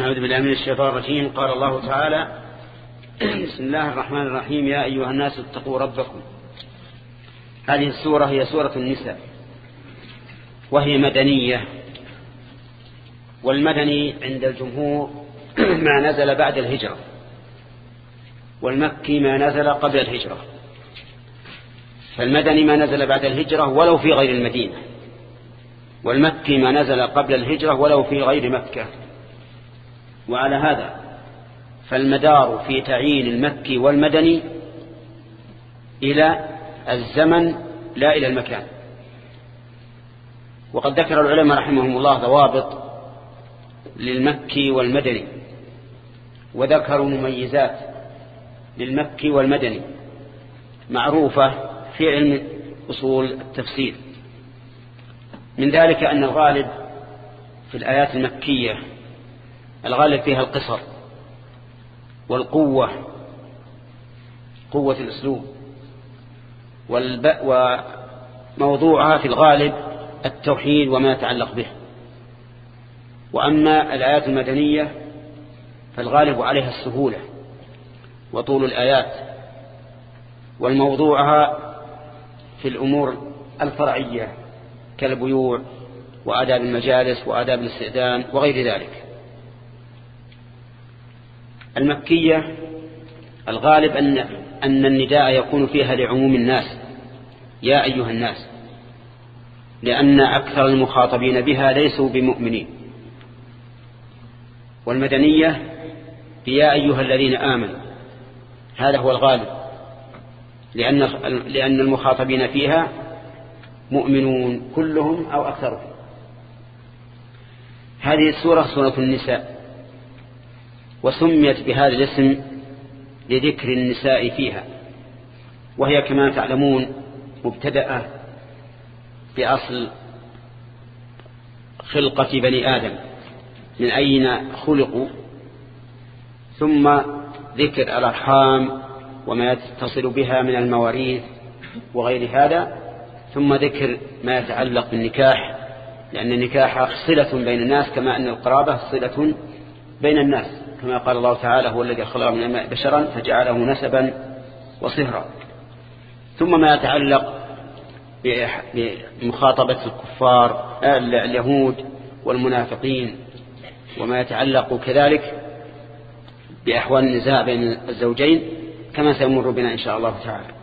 أعوذ بالله من الشيطان الرجيم. قال الله تعالى بسم الله الرحمن الرحيم. يا أيها الناس اتقوا ربكم. هذه السورة هي سورة النساء وهي مدنية والمدني عند الجمهور ما نزل بعد الهجرة والمكي ما نزل قبل الهجرة. فالمدني ما نزل بعد الهجرة ولو في غير المدينة والمكي ما نزل قبل الهجرة ولو في غير مكة. وعلى هذا فالمدار في تعيين المكي والمدني إلى الزمن لا إلى المكان. وقد ذكر العلماء رحمهم الله ضوابط للمكي والمدني وذكروا مميزات للمكي والمدني معروفة في علم أصول التفسير. من ذلك أن الغالب في الآيات المكية الغالب فيها القصر والقوة قوة الأسلوب وموضوعها في الغالب التوحيد وما يتعلق به. وأما الآيات المدنية فالغالب عليها السهولة وطول الآيات والموضوعها في الأمور الفرعية كالبيوع وآداب المجالس وآداب الاستئذان وغير ذلك. المكية الغالب أن, أن النداء يكون فيها لعموم الناس. يا أيها الناس لأن أكثر المخاطبين بها ليسوا بمؤمنين. والمدنية يا أيها الذين آمنوا هذا هو الغالب. لأن, لأن المخاطبين فيها مؤمنون كلهم أو أكثرهم. هذه السورة سورة النساء. وسميت بهذا الاسم لذكر النساء فيها. وهي كما تعلمون مبتدأة بأصل خلقة بني آدم من أين خلقوا؟ ثم ذكر الأرحام وما يتصل بها من المواريث وغير هذا ثم ذكر ما يتعلق بالنكاح لأن النكاح صلة بين الناس كما أن القرابة صلة بين الناس. كما قال الله تعالى هو الذي خلق من الماء بشرا فجعله نسبا وصهرا. ثم ما يتعلق بمخاطبة الكفار اليهود والمنافقين وما يتعلق كذلك بأحوال النزاع بين الزوجين كما سيمر بنا إن شاء الله تعالى.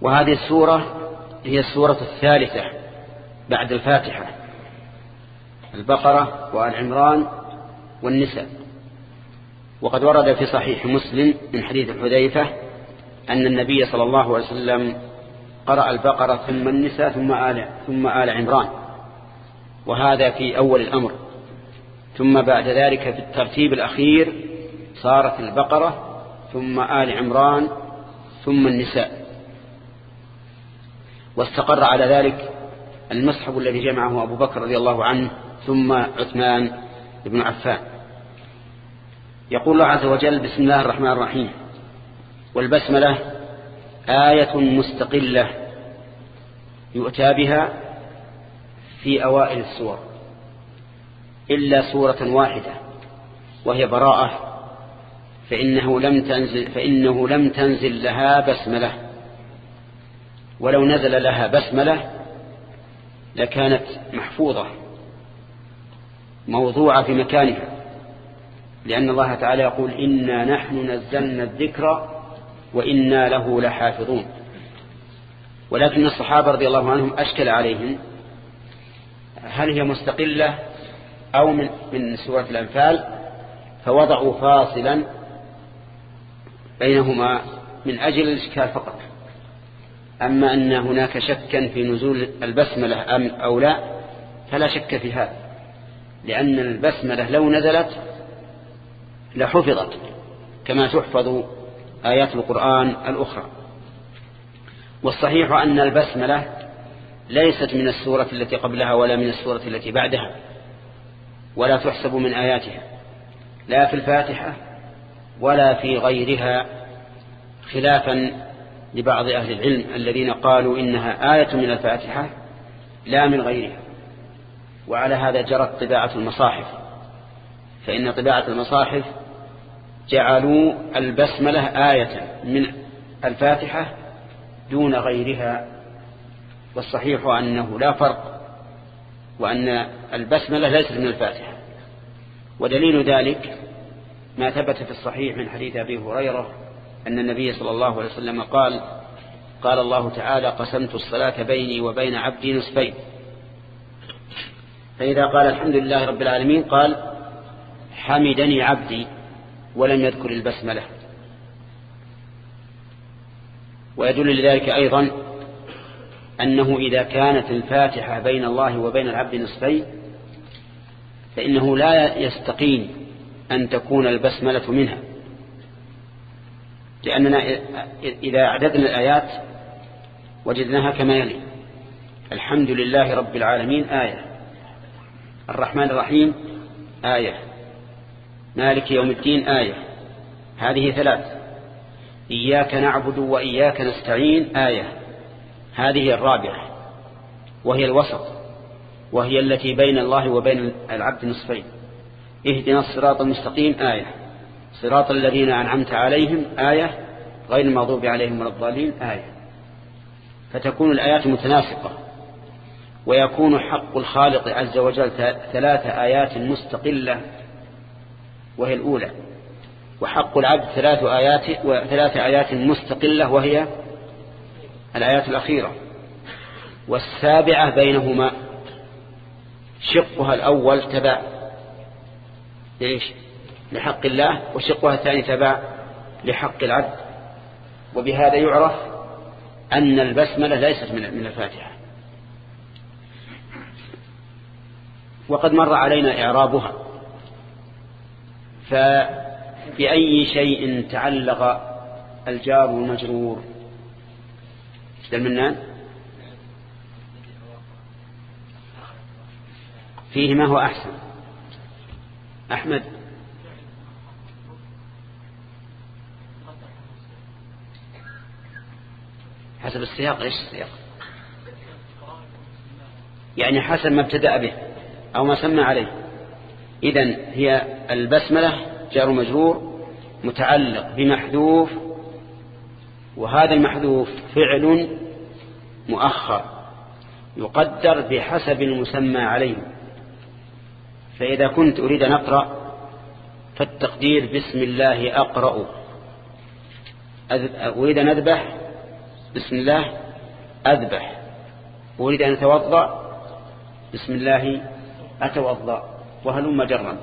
وهذه السورة هي السورة الثالثة بعد الفاتحة البقرة وآل عمران والنساء. وقد ورد في صحيح مسلم من حديث الحذيفة أن النبي صلى الله عليه وسلم قرأ البقرة ثم النساء ثم آل, ثم آل عمران. وهذا في أول الأمر. ثم بعد ذلك في الترتيب الأخير صارت البقرة ثم آل عمران ثم النساء. واستقر على ذلك المصحف الذي جمعه أبو بكر رضي الله عنه ثم عثمان بن عفان. يقول الله عز وجل بسم الله الرحمن الرحيم. والبسملة آية مستقلة يؤتى بها في أوائل السور إلا سورة واحدة وهي براءة فإنه لم تنزل, فإنه لم تنزل لها بسملة. ولو نزل لها بسملة لكانت محفوظة. موضوعة في مكانها. لأن الله تعالى يقول إنا نحن نزلنا الذكر وإنا له لحافظون. ولكن الصحابة رضي الله عنهم أشكل عليهم هل هي مستقلة أو من, من سورة الأنفال فوضعوا فاصلا بينهما من أجل الإشكال فقط. أما أن هناك شكا في نزول البسملة أم أو لا فلا شك في هذا. لأن البسملة لو نزلت لحفظت كما تحفظ آيات القرآن الأخرى. والصحيح أن البسملة ليست من السورة التي قبلها ولا من السورة التي بعدها ولا تحسب من آياتها لا في الفاتحة ولا في غيرها خلافا لبعض أهل العلم الذين قالوا إنها آية من الفاتحة لا من غيرها. وعلى هذا جرت طباعة المصاحف. فإن طباعة المصاحف جعلوا البسملة آية من الفاتحة دون غيرها والصحيح أنه لا فرق وأن البسملة ليست من الفاتحة. ودليل ذلك ما ثبت في الصحيح من حديث أبي هريرة أن النبي صلى الله عليه وسلم قال قال الله تعالى قسمت الصلاة بيني وبين عبدي نصفين فإذا قال الحمد لله رب العالمين قال حمدني عبدي ولم يذكر البسملة. ويدل لذلك أيضا أنه إذا كانت الفاتحة بين الله وبين العبد نصفين فإنه لا يستقيم أن تكون البسملة منها. لأننا إذا أعددنا الآيات وجدناها كما يلي الحمد لله رب العالمين آية. الرحمن الرحيم آية. مالك يوم الدين آية. هذه ثلاث. إياك نعبد وإياك نستعين آية. هذه الرابعة. وهي الوسط. وهي التي بين الله وبين العبد نصفين. اهدنا الصراط المستقيم آية. صراط الذين أنعمت عليهم آية. غير المغضوب عليهم ولا الضالين آية. فتكون الآيات متناسقة. ويكون حق الخالق عز وجل ثلاث آيات مستقلة وهي الأولى. وحق العبد ثلاث آيات وثلاث آيات مستقلة وهي الآيات الأخيرة. والسابعة بينهما. شقها الأول تبع ليش؟ لحق الله وشقها الثاني تبع لحق العبد. وبهذا يعرف أن البسملة ليست من الفاتحة. وقد مر علينا إعرابها. فبأي شيء تعلق الجار والمجرور المنان فيه ما هو أحسن؟ أحمد؟ حسب السياق إيش السياق؟ يعني حسب ما ابتدأ به. أو ما سمى عليه. إذن هي البسملة جار مجرور متعلق بمحذوف وهذا المحذوف فعل مؤخر يقدر بحسب المسمى عليه. فإذا كنت أريد أن أقرأ فالتقدير بسم الله أقرأ. أريد أن أذبح بسم الله أذبح. أريد أن أتوضأ بسم الله أتوضأ وهلم جرا.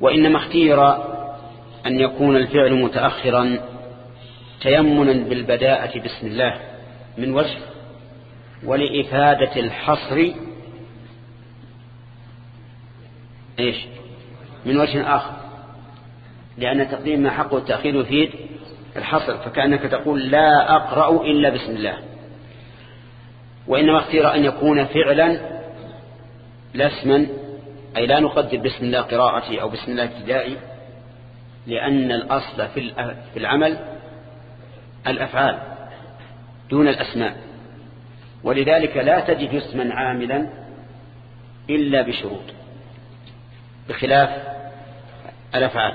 وإنما اختير أن يكون الفعل متأخرا تيمنا بالبداءة بسم الله من وجه ولإفادة الحصر إيش؟ من وجه آخر. لأن تقديم ما حقه التأخير يفيد الحصر فكأنك تقول لا أقرأ إلا بسم الله. وإنما اختير أن يكون فعلا لا اسما أي لا نقدر بسم الله قراءتي أو بسم الله ابتدائي لأن الأصل في العمل الأفعال دون الأسماء. ولذلك لا تجد اسما عاملا إلا بشروط بخلاف الأفعال.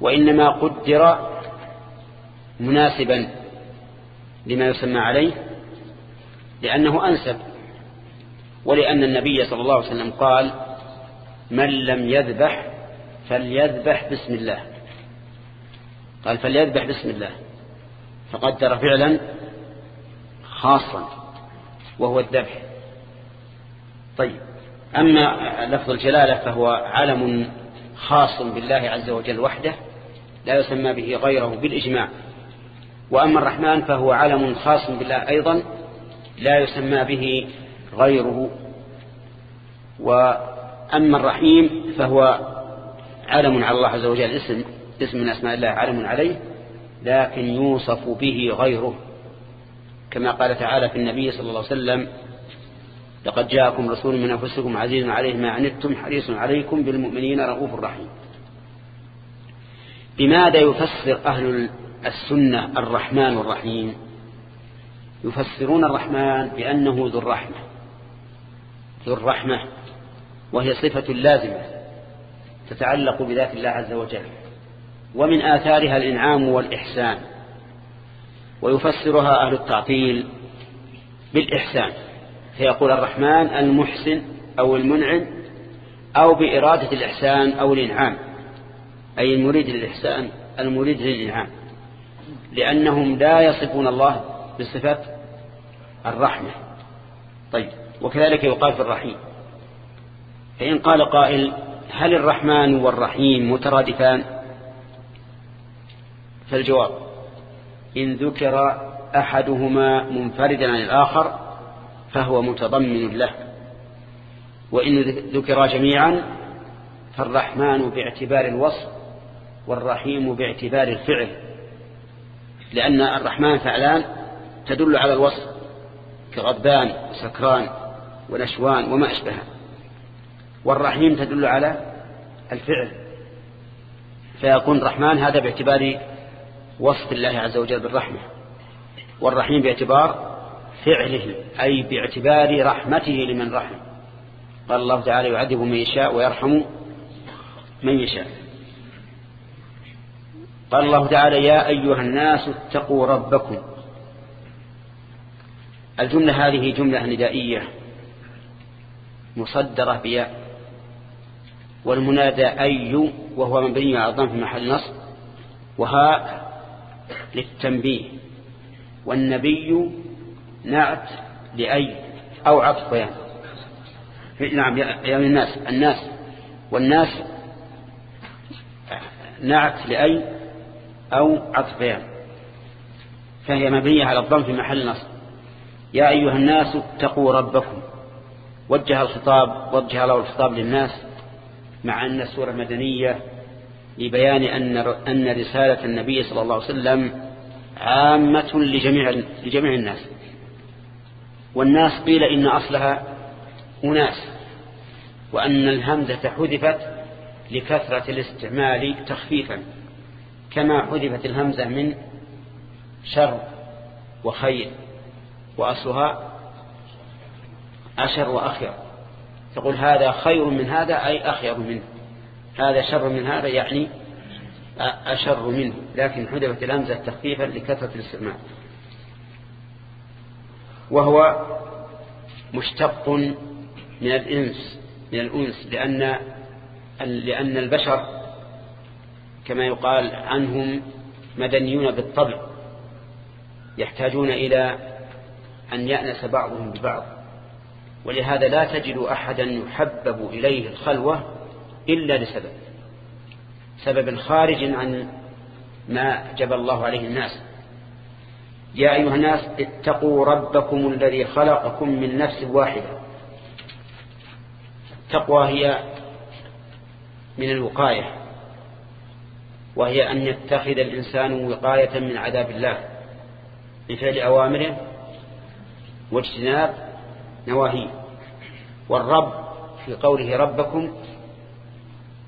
وإنما قدر مناسبا لما يسمى عليه لأنه أنسب ولأن النبي صلى الله عليه وسلم قال من لم يذبح فليذبح بسم الله. قال فليذبح بسم الله. فقدر فعلا خاصا وهو الذبح. طيب. أما لفظ الجلالة فهو علم خاص بالله عز وجل وحده لا يسمى به غيره بالإجماع. وأما الرحمن فهو علم خاص بالله أيضا لا يسمى به غيره. وأما الرحيم فهو علم على الله عز وجل اسم اسم من أسماء الله علم عليه لكن يوصف به غيره. كما قال تعالى في النبي صلى الله عليه وسلم لقد جاءكم رسول من أنفسكم عزيز عليه ما عنتم حريص عليكم بالمؤمنين رؤوف رحيم. بماذا يفسر أهل السنة الرحمن الرحيم؟ يفسرون الرحمن بأنه ذو الرحمة. ذو الرحمة وهي صفة لازمة تتعلق بذات الله عز وجل ومن آثارها الإنعام والإحسان ويفسرها أهل التعطيل بالإحسان فيقول الرحمن المحسن أو المنعم أو بإرادة الإحسان أو الإنعام أي المريد للإحسان المريد للإنعام لأنهم لا يصفون الله بصفة الرحمة. طيب. وكذلك يقال في الرحيم فإن قال قائل هل الرحمن والرحيم مترادفان؟ فالجواب إن ذكر أحدهما منفردا عن الآخر فهو متضمن له. وإن ذكر جميعا فالرحمن باعتبار الوصف والرحيم باعتبار الفعل. لأن الرحمن فعلان تدل على الوصف كغضبان وسكران. ونشوان وما أشبهه والرحيم تدل على الفعل. فيكون الرحمن هذا باعتبار وصف الله عز وجل بالرحمة. والرحيم باعتبار فعله أي باعتبار رحمته لمن رحم. قال الله تعالى يعذب من يشاء ويرحم من يشاء. قال الله تعالى يا أيها الناس اتقوا ربكم. الجملة هذه جملة ندائية. مصدرة بياء. والمنادى أي وهو مبني على الضم في محل نصب وهاء للتنبيه. والنبي نعت لأي أو عطف بيان. نعم يا الناس. الناس. والناس نعت لأي أو عطف بيان. فهي مبنية على الضم في محل نصب. يا أيها الناس اتقوا ربكم. وجه الخطاب وجه له الخطاب للناس مع أن السورة مدنية لبيان أن أن رسالة النبي صلى الله عليه وسلم عامة لجميع لجميع الناس. والناس قيل إن أصلها أناس وأن الهمزة حذفت لكثرة الاستعمال تخفيفا كما حذفت الهمزة من شر وخير وأصلها أشر وأخير. تقول هذا خير من هذا أي أخير منه. هذا شر من هذا يعني أشر منه لكن حذفت الهمزة تخفيفا لكثرة الاستعمال. وهو مشتق من الإنس من الأنس لأن لأن البشر كما يقال عنهم مدنيون بالطبع يحتاجون إلى أن يأنس بعضهم ببعض. ولهذا لا تجد أحدا يحبب إليه الخلوة إلا لسبب. سبب خارج عن ما جبى الله عليه الناس. يا أيها الناس اتقوا ربكم الذي خلقكم من نفس واحدة. التقوى هي من الوقاية وهي أن يتخذ الإنسان وقاية من عذاب الله بفعل أوامره واجتناب نواهيه والرب في قوله ربكم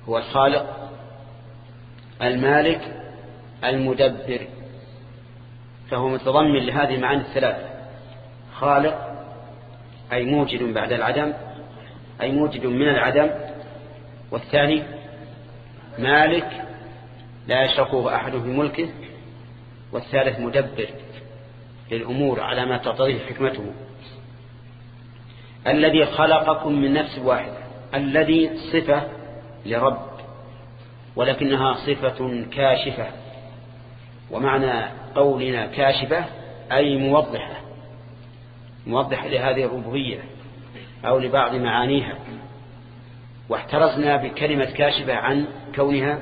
هو الخالق المالك المدبر. فهو متضمن لهذه المعاني الثلاث. خالق أي موجد بعد العدم أي موجد من العدم. والثاني مالك لا يشركه أحد في ملكه. والثالث مدبر للأمور على ما تقتضيه حكمته. الذي خلقكم من نفس واحدة الذي صفة لرب ولكنها صفة كاشفة ومعنى قولنا كاشفة أي موضحة موضحة لهذه الربوبية أو لبعض معانيها. واحترزنا بكلمة كاشفة عن كونها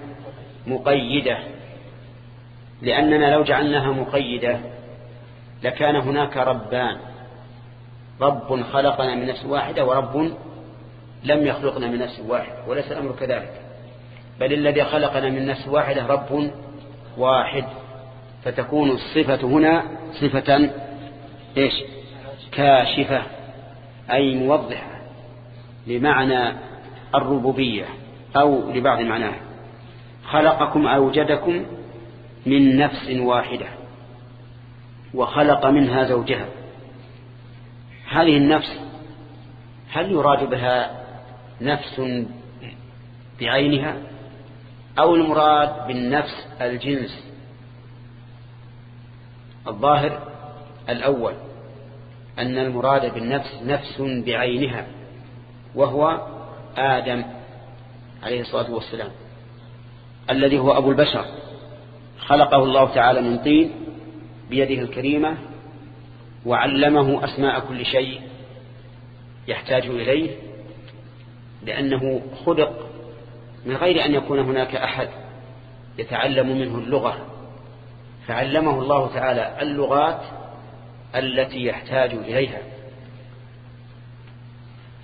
مقيدة لأننا لو جعلناها مقيدة لكان هناك ربان. رب خلقنا من نفس واحدة ورب لم يخلقنا من نفس واحدة وليس الأمر كذلك. بل الذي خلقنا من نفس واحدة رب واحد. فتكون الصفة هنا صفة إيش؟ كاشفة أي موضحة لمعنى الربوبية أو لبعض معناها. خلقكم أوجدكم من نفس واحدة وخلق منها زوجها. هذه النفس هل يراد بها نفس بعينها أو المراد بالنفس الجنس؟ الظاهر الأول أن المراد بالنفس نفس بعينها وهو آدم عليه الصلاة والسلام الذي هو أبو البشر خلقه الله تعالى من طين بيده الكريمة وعلمه أسماء كل شيء يحتاج إليه لأنه خلق من غير أن يكون هناك أحد يتعلم منه اللغة. فعلمه الله تعالى اللغات التي يحتاج إليها.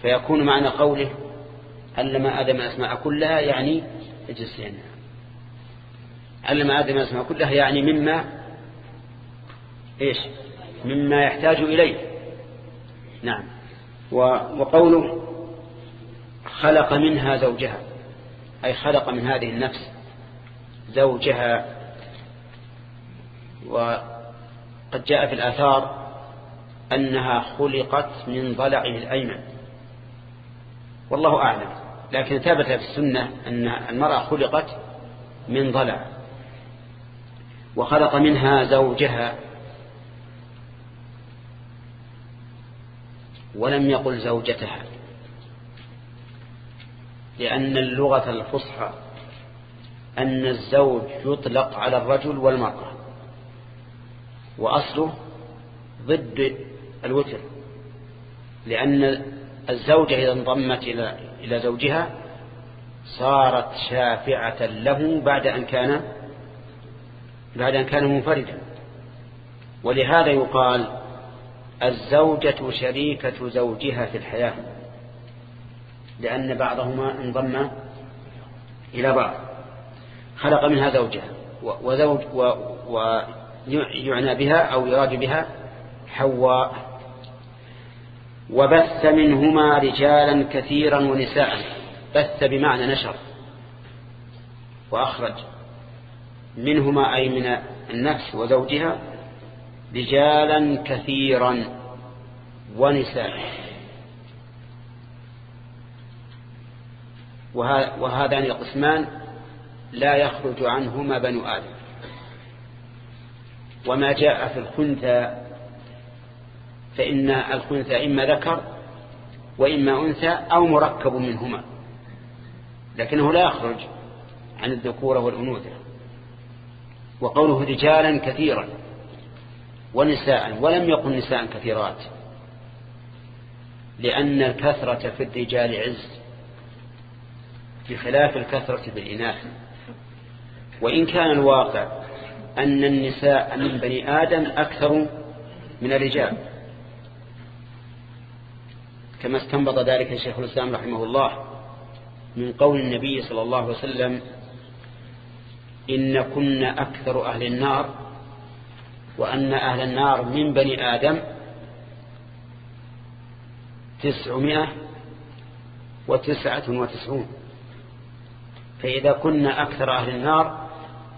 فيكون معنى قوله علم آدم الأسماء كلها يعني اجلس علم آدم الأسماء كلها يعني مما إيش؟ مما يحتاج إليه. نعم. وقوله خلق منها زوجها أي خلق من هذه النفس زوجها. وقد جاء في الآثار أنها خلقت من ضلعه الأيمن. والله أعلم لكن ثبت في السنة أن المرأة خلقت من ضلع. وخلق منها زوجها ولم يقل زوجتها. لأن اللغة الفصحى أن الزوج يطلق على الرجل والمرأة وأصله ضد الوتر لأن الزوجة إذا انضمت إلى زوجها صارت شافعة له بعد أن كان بعد أن كان منفردا. ولهذا يقال الزوجة شريكة زوجها في الحياة لأن بعضهما انضم إلى بعض. خلق منها زوجها وزوج ويعنى بها أو يراد بها حواء. وبث منهما رجالا كثيرا ونساء بث بمعنى نشر. وأخرج منهما أي من النفس وزوجها رجالا كثيرا ونساء. وهذان القسمان لا يخرج عنهما بنو آدم. وما جاء في الخنثى فإن الخنثى إما ذكر وإما أنثى أو مركب منهما. لكنه لا يخرج عن الذكورة والأنوثة. وقوله رجالا كثيرا. ونساء ولم يقل نساء كثيرات. لأن الكثرة في الرجال عز بخلاف الكثرة بالإناث وإن كان الواقع أن النساء من بني آدم أكثر من الرجال. كما استنبط ذلك الشيخ الإسلام رحمه الله من قول النبي صلى الله عليه وسلم إن كنا أكثر أهل النار وأن أهل النار من بني آدم تسعمائة وتسعة وتسعون. فإذا كنا أكثر أهل النار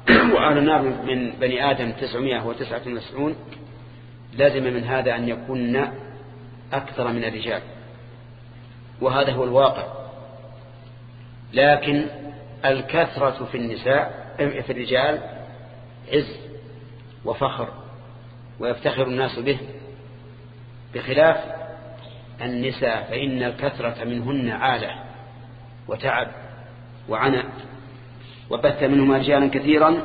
وأهل النار من بني آدم تسعمائة وتسعة وتسعون لازم من هذا أن يكون أكثر من الرجال. وهذا هو الواقع. لكن الكثرة في النساء في الرجال عز وفخر. ويفتخر الناس به بخلاف النساء فإن الكثرة منهن عالة وتعب وعنى وبث منهما رجالا كثيرا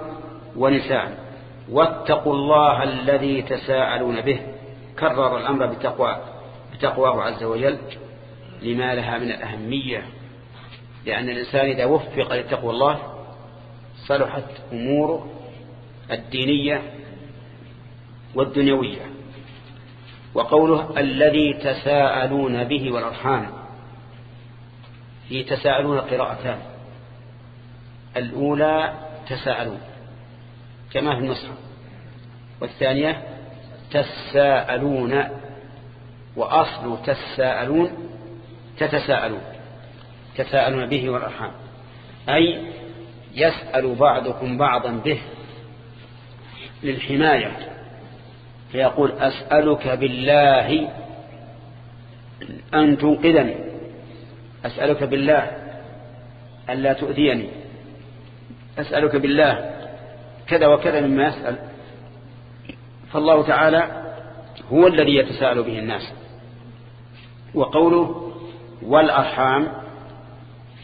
ونساء. واتقوا الله الذي تساءلون به. كرر الأمر بتقوى بتقواه عز وجل. لما لها من الأهمية؟ لأن الإنسان إذا وفق لتقوى الله صلحت أموره الدينية والدنيوية وقوله الذي تساءلون به والأرحام في تساءلون قراءتان الأولى تساءلون كما في النصر والثانية تساءلون وأصل تساءلون تتساءلون تساءلون به والأرحام أي يسأل بعضكم بعضا به للحماية. فيقول أسألك بالله أن تنقذني. أسألك بالله ألا تؤذيني. أسألك بالله كذا وكذا مما يسأل. فالله تعالى هو الذي يتساءل به الناس. وقوله والأرحام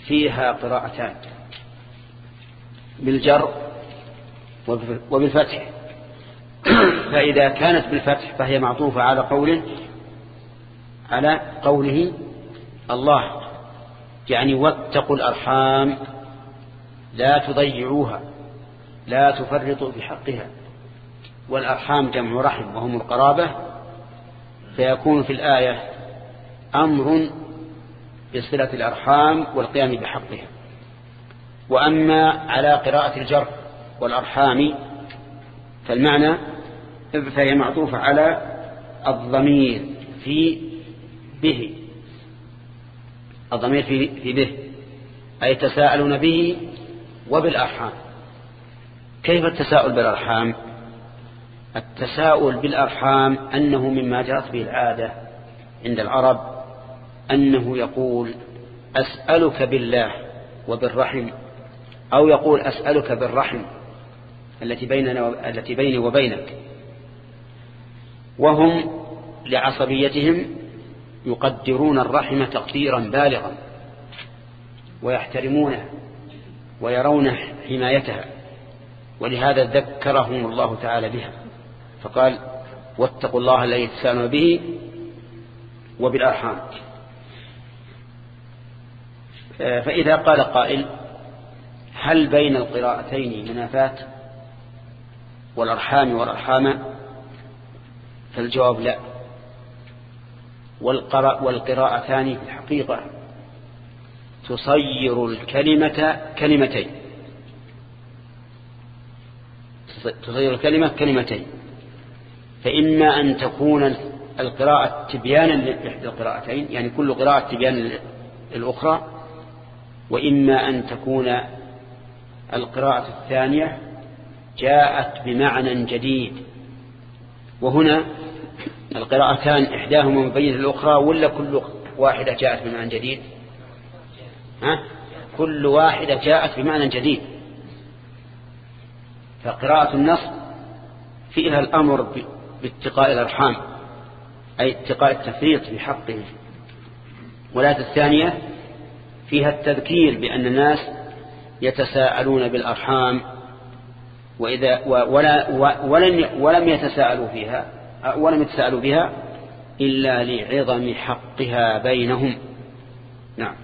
فيها قراءتان بالجر وبالفتح. فإذا كانت بالفتح فهي معطوفة على قوله على قوله الله يعني واتقوا الأرحام لا تضيعوها لا تفرطوا في حقها. والأرحام جمع رحم وهم القرابة. فيكون في الآية أمر بصلة الأرحام والقيام بحقها. وأما على قراءة الجر والأرحام فالمعنى فهي معطوفة على الضمير في به. الضمير في, في به. أي تساءلون به وبالأرحام. كيف التساؤل بالأرحام؟ التساؤل بالأرحام أنه مما جرت به العادة عند العرب أنه يقول أسألك بالله وبالرحم أو يقول أسألك بالرحم التي بيننا التي بيني وبينك. وهم لعصبيتهم يقدرون الرحم تقديرا بالغا ويحترمونه ويرون حمايتها ولهذا ذكرهم الله تعالى بها. فقال واتقوا الله الذي تسالون به وبالأرحام. فإذا قال قائل هل بين القراءتين منافات والأرحام والأرحام؟ فالجواب لا. والقراءتان في الحقيقة تصير الكلمة كلمتين. تصير الكلمة كلمتين. فإما أن تكون القراءة تبيانا لإحدى القراءتين يعني كل قراءة تبيانا للأخرى وإما أن تكون القراءة الثانية جاءت بمعنى جديد. وهنا القراءتان إحداهما مبينة للأخرى ولا كل واحدة جاءت بمعنى جديد؟ ها؟ كل واحدة جاءت بمعنى جديد. فقراءة النص فيها الأمر باتقاء الأرحام أي اتقاء التفريط في حقه والآية الثانية فيها التذكير بأن الناس يتساءلون بالأرحام وإذا ولا ولن ولم يتساءلوا فيها. ولم يتساءلوا بها إلا لعظم حقها بينهم. نعم.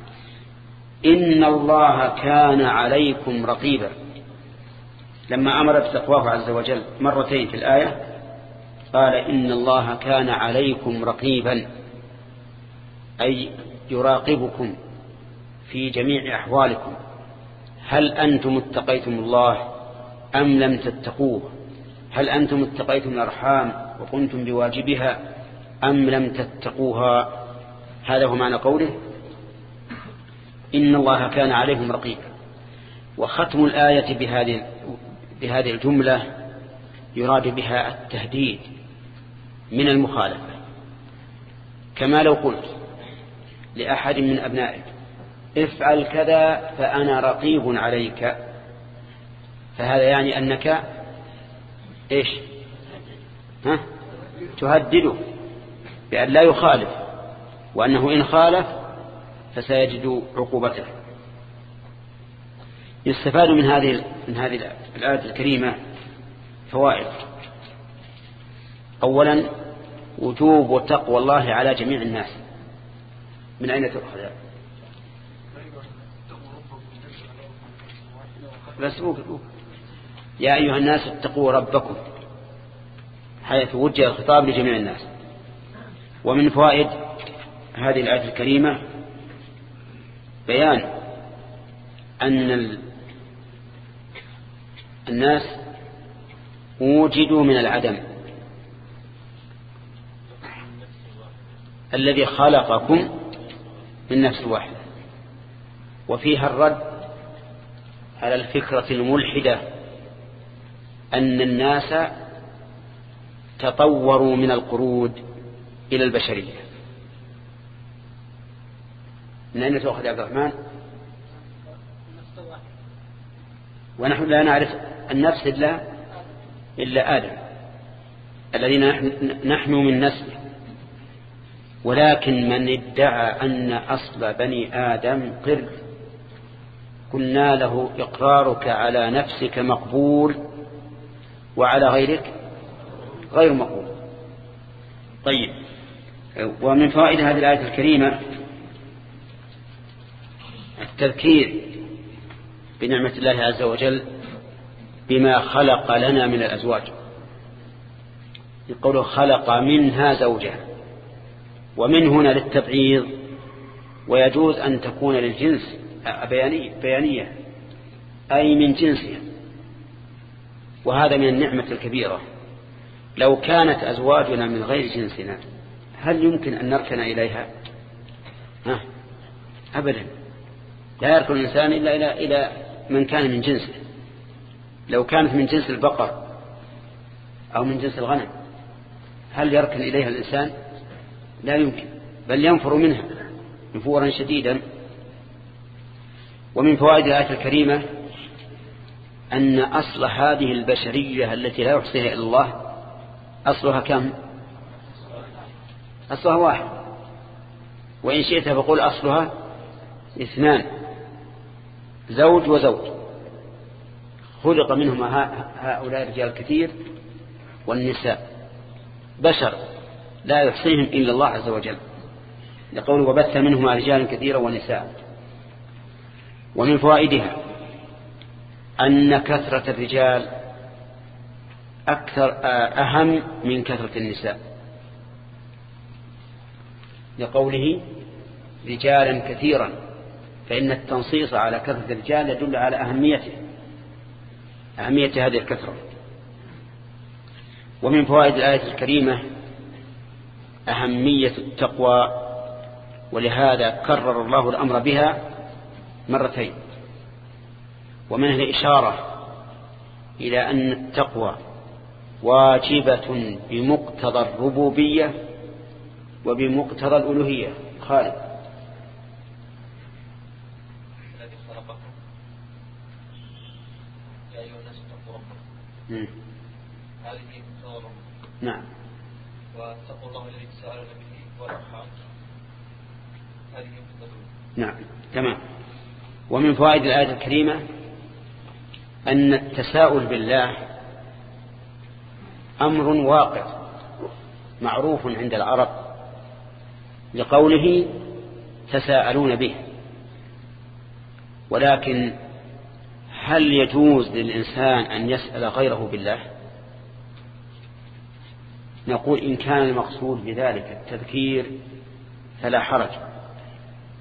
إن الله كان عليكم رقيبا. لما أمر بتقواه عز وجل مرتين في الآية قال إن الله كان عليكم رقيبا أي يراقبكم في جميع أحوالكم. هل أنتم اتقيتم الله أم لم تتقوه؟ هل أنتم اتقيتم الأرحام؟ وقمتم بواجبها أم لم تتقوها؟ هذا هو معنى قوله إن الله كان عليهم رقيبا. وختم الآية بهذه بهذه الجملة يراد بها التهديد من المخالفة. كما لو قلت لأحد من أبنائك افعل كذا فأنا رقيب عليك. فهذا يعني أنك إيش؟ ها؟ تهدده بأن لا يخالف وأنه إن خالف فسيجد عقوبته. يستفاد من هذه من هذه الآية الكريمة فوائد. أولا وجوب وتقوى الله على جميع الناس. من أين تؤخذ؟ بس يا أيها الناس اتقوا ربكم. حيث وجه الخطاب لجميع الناس. ومن فوائد هذه الآية الكريمة بيان أن الناس وجدوا من العدم الذي خلقكم من نفس واحدة وفيها الرد على الفكرة الملحدة أن الناس تطوروا من القرود إلى البشرية. من أين تأخذ عبد الرحمن؟ ونحن لا نعرف النفس إلا إلا آدم الذين نحن من نسله. ولكن من ادعى أن أصل بني آدم قرد. قلنا له إقرارك على نفسك مقبول وعلى غيرك غير مقبول. طيب. ومن فوائد هذه الآية الكريمة التذكير بنعمة الله عز وجل بما خلق لنا من الأزواج. يقول خلق منها زوجها. ومن هنا للتبعيض ويجوز أن تكون للجنس بيانية أي من جنسها. وهذا من النعمة الكبيرة. لو كانت أزواجنا من غير جنسنا هل يمكن أن نركن إليها؟ ها؟ أبدا. لا يركن الإنسان إلا إلى, إلى من كان من جنسه لو كانت من جنس البقر أو من جنس الغنم هل يركن إليها الإنسان؟ لا يمكن. بل ينفر منها نفورا شديدا. ومن فوائد الآية الكريمة أن أصل هذه البشرية التي لا يحصيها إلا الله أصلها كم؟ أصلها واحد. وإن شئت فقول أصلها اثنان. زوج وزوج. خلق منهما هؤلاء الرجال كثير والنساء. بشر. لا يحصيهم إلا الله عز وجل. يقول وبث منهما رجالا كثيرا ونساء. ومن فوائدها أن كثرة الرجال أكثر أهم من كثرة النساء. لقوله رجالا كثيرا فإن التنصيص على كثرة الرجال يدل على أهميته أهمية هذه الكثرة. ومن فوائد الآية الكريمة أهمية التقوى ولهذا كرر الله الأمر بها مرتين. ومنه الإشارة إلى أن التقوى واجبة بمقتضى الربوبية وبمقتضى الألوهية. خالد. الذي خلقكم. يا أيها الناس اتقوا ربكم. هذه نعم. واتقوا الله الذي تساءلون به هذه نعم. تمام. ومن فوائد الآية الكريمة أن التساؤل بالله أمر واقع معروف عند العرب لقوله تساءلون به. ولكن هل يجوز للإنسان أن يسأل غيره بالله؟ نقول إن كان المقصود بذلك التذكير فلا حرج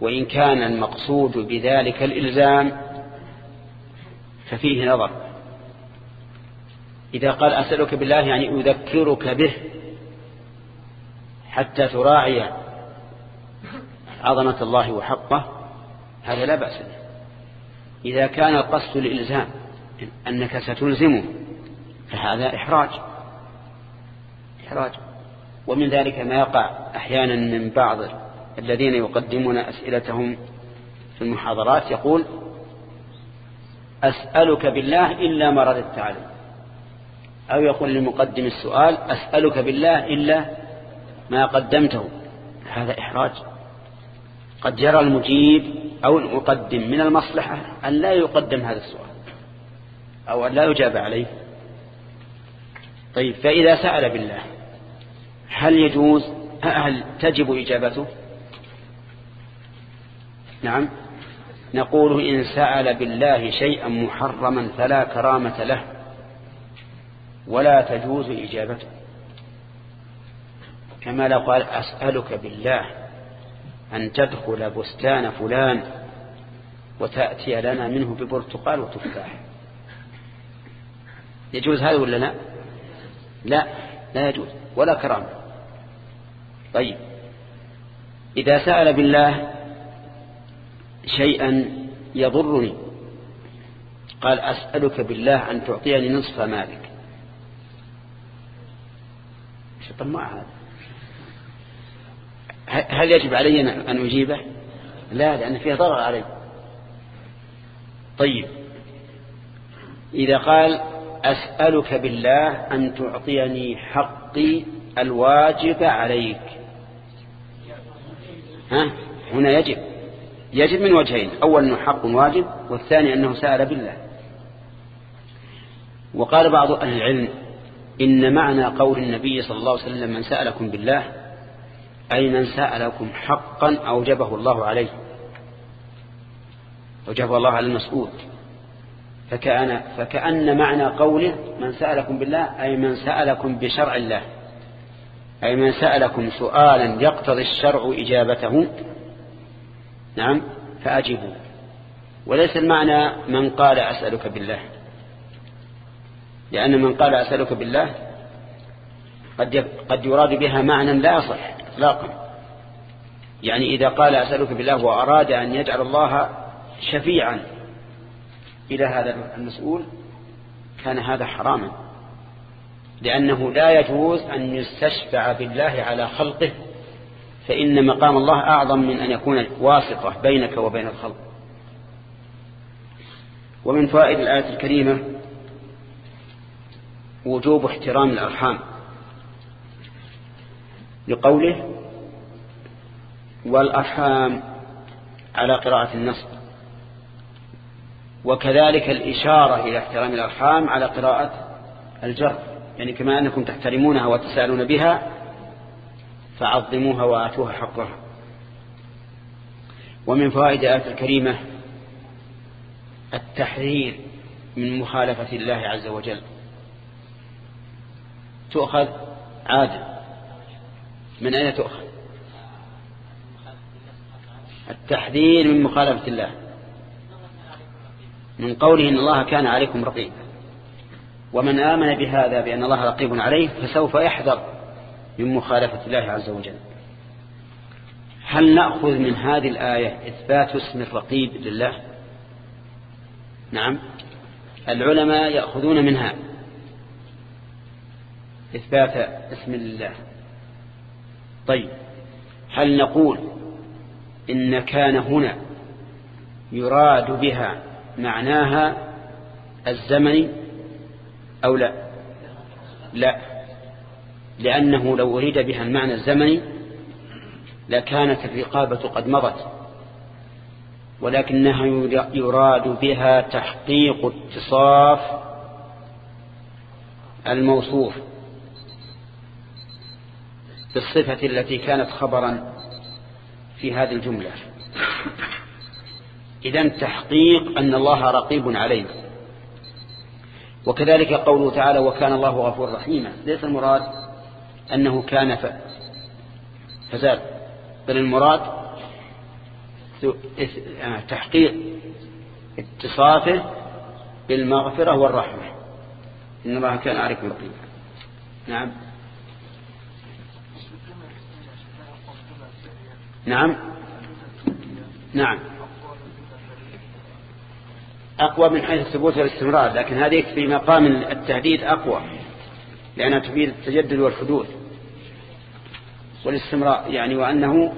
وإن كان المقصود بذلك الإلزام ففيه نظر. إذا قال أسألك بالله يعني أذكرك به حتى تراعي عظمة الله وحقه هذا لا بأس به. إذا كان القصد الإلزام أنك ستلزمه فهذا إحراج. إحراج. ومن ذلك ما يقع أحيانا من بعض الذين يقدمون أسئلتهم في المحاضرات يقول أسألك بالله إلا ما رددت عليه أو يقول لمقدم السؤال أسألك بالله إلا ما قدمته. هذا إحراج. قد يرى المجيب أو المقدم من المصلحة أن لا يقدم هذا السؤال أو أن لا يجاب عليه. طيب فإذا سأل بالله هل يجوز هل تجب إجابته؟ نعم. نقول إن سأل بالله شيئا محرما فلا كرامة له. ولا تجوز إجابته. كما لو قال أسألك بالله أن تدخل بستان فلان وتأتي لنا منه ببرتقال وتفاح يجوز هذا ولا لا؟ لا لا يجوز ولا كرامة. طيب إذا سأل بالله شيئا يضرني قال أسألك بالله أن تعطيني نصف مالك. طب ما هذا هل يجب علي أن أجيبه؟ لا لأن فيه ضرر علي. طيب. إذا قال أسألك بالله أن تعطيني حقي الواجب عليك. ها؟ هنا يجب. يجب من وجهين. أول أنه حق واجب والثاني أنه سأل بالله. وقال بعض أهل العلم إن معنى قول النبي صلى الله عليه وسلم من سألكم بالله أي من سألكم حقا أوجبه الله عليه أوجبه الله على المسؤول. فكأن, فكأن معنى قوله من سألكم بالله أي من سألكم بشرع الله أي من سألكم سؤالا يقتضي الشرع إجابته نعم فأجبوا وليس المعنى من قال أسألك بالله. لأن من قال أسألك بالله قد قد يراد بها معنى لا يصح اطلاقا. يعني إذا قال أسألك بالله وأراد أن يجعل الله شفيعا إلى هذا المسؤول كان هذا حراما. لأنه لا يجوز أن يستشفع بالله على خلقه فإن مقام الله أعظم من أن يكون واسطة بينك وبين الخلق. ومن فائد الآية الكريمة وجوب احترام الأرحام. لقوله والأرحام على قراءة النصب وكذلك الإشارة إلى احترام الأرحام على قراءة الجر. يعني كما أنكم تحترمونها وتسألون بها فعظموها وآتوها حقها. ومن فوائد الآية الكريمة التحذير من مخالفة الله عز وجل. تؤخذ عادة من أين تؤخذ؟ التحذير من مخالفة الله. من قوله إن الله كان عليكم رقيبا ومن آمن بهذا بأن الله رقيب عليه فسوف يحذر من مخالفة الله عز وجل. هل نأخذ من هذه الآية إثبات اسم الرقيب لله؟ نعم. العلماء يأخذون منها. إثبات اسم الله. طيب هل نقول إن كان هنا يراد بها معناها الزمني أو لا؟ لا لأنه لو أريد بها المعنى الزمني لكانت الرقابة قد مضت ولكنها يراد بها تحقيق اتصاف الموصوف. بالصفة التي كانت خبرا في هذه الجملة. إذن تحقيق أن الله رقيب علينا. وكذلك قوله تعالى وكان الله غفور رحيما ليس المراد أنه كان فزاد بل المراد تحقيق اتصافه بالمغفرة والرحمة. إن الله كان عليكم رقيبا. نعم. نعم. نعم. أقوى من حيث الثبوت والاستمرار لكن هذه في مقام التهديد أقوى لأنها تفيد التجدد والحدوث والاستمرار. يعني وأنه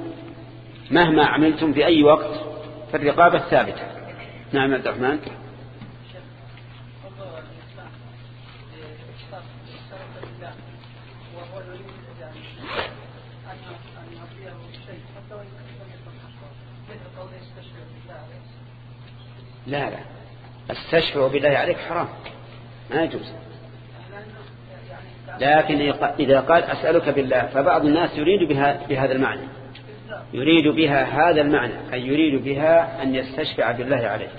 مهما عملتم في أي وقت فالرقابة ثابتة. نعم عبد الرحمن. لا لا. استشفع بالله عليك حرام. ما يجوز. لكن إذا قال أسألك بالله فبعض الناس يريد بها بهذا المعنى. يريد بها هذا المعنى أي يريد بها أن يستشفع بالله عليك.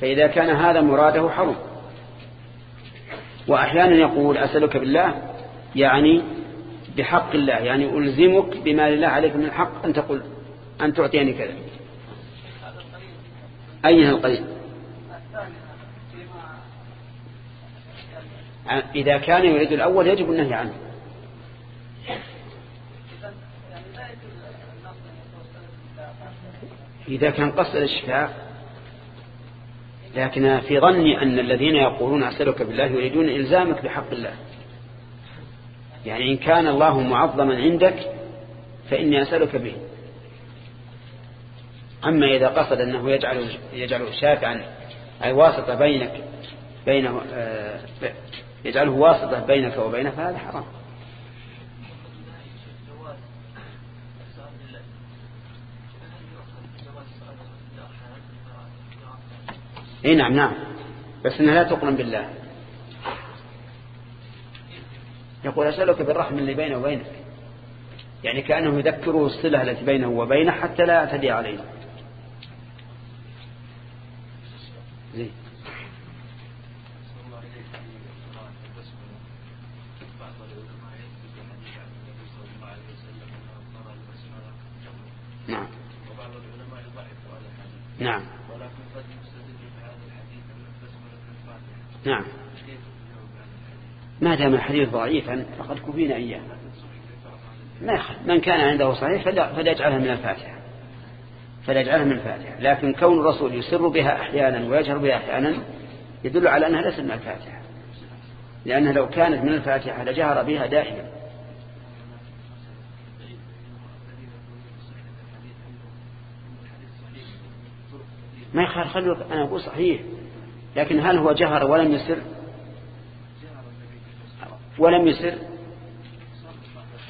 فإذا كان هذا مراده حرم. وأحيانا يقول أسألك بالله يعني بحق الله يعني ألزمك بما لله عليك من الحق أن تقول أن تعطيني كذا. أين القليل إذا كان يريد الأول يجب النهي عنه. إذا كان قصد الشفاء لكن في ظني أن الذين يقولون أسألك بالله يريدون إلزامك بحق الله. يعني إن كان الله معظما عندك فإني أسألك به. أما إذا قصد أنه يجعل يجعل شافعا أي واسطة بينك بينه آه، يجعله واسطة بينك وبينه فهذا حرام. إي نعم نعم. بس إنها لا تقرن بالله. يقول أسألك بالرحم اللي بينه وبينك. يعني كانه يذكره الصلة التي بينه وبينه حتى لا يعتدي عليه نعم. نعم. نعم. ما دام الحديث ضعيفا فقد كفينا إياه. ما. من كان عنده صحيح فليجعلها من الفاتحة. فليجعلها من الفاتحة. لكن كون الرسول يسر بها أحيانا ويجهر بها أحيانا يدل على أنها ليست من الفاتحة. لأنها لو كانت من الفاتحة لجهر بها دائما ما يخال خلوك أنا أقول صحيح. لكن هل هو جهر ولم يسر ولم يسر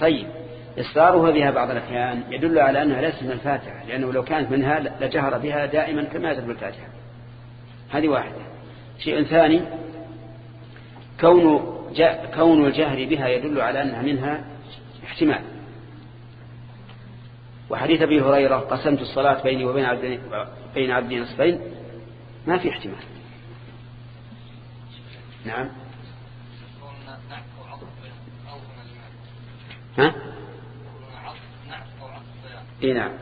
طيب. إصراره بها بعض الأحيان يدل على أنها ليست من الفاتحة لأنه لو كانت منها لجهر بها دائما كما يجب الفاتحة هذه واحدة. شيء ثاني كون كون الجهر بها يدل على أنها منها احتمال. وحديث أبي هريرة قسمت الصلاة بيني وبين عبدين بين عبدي نصفين ما في احتمال. نعم. ها؟ اي نعم.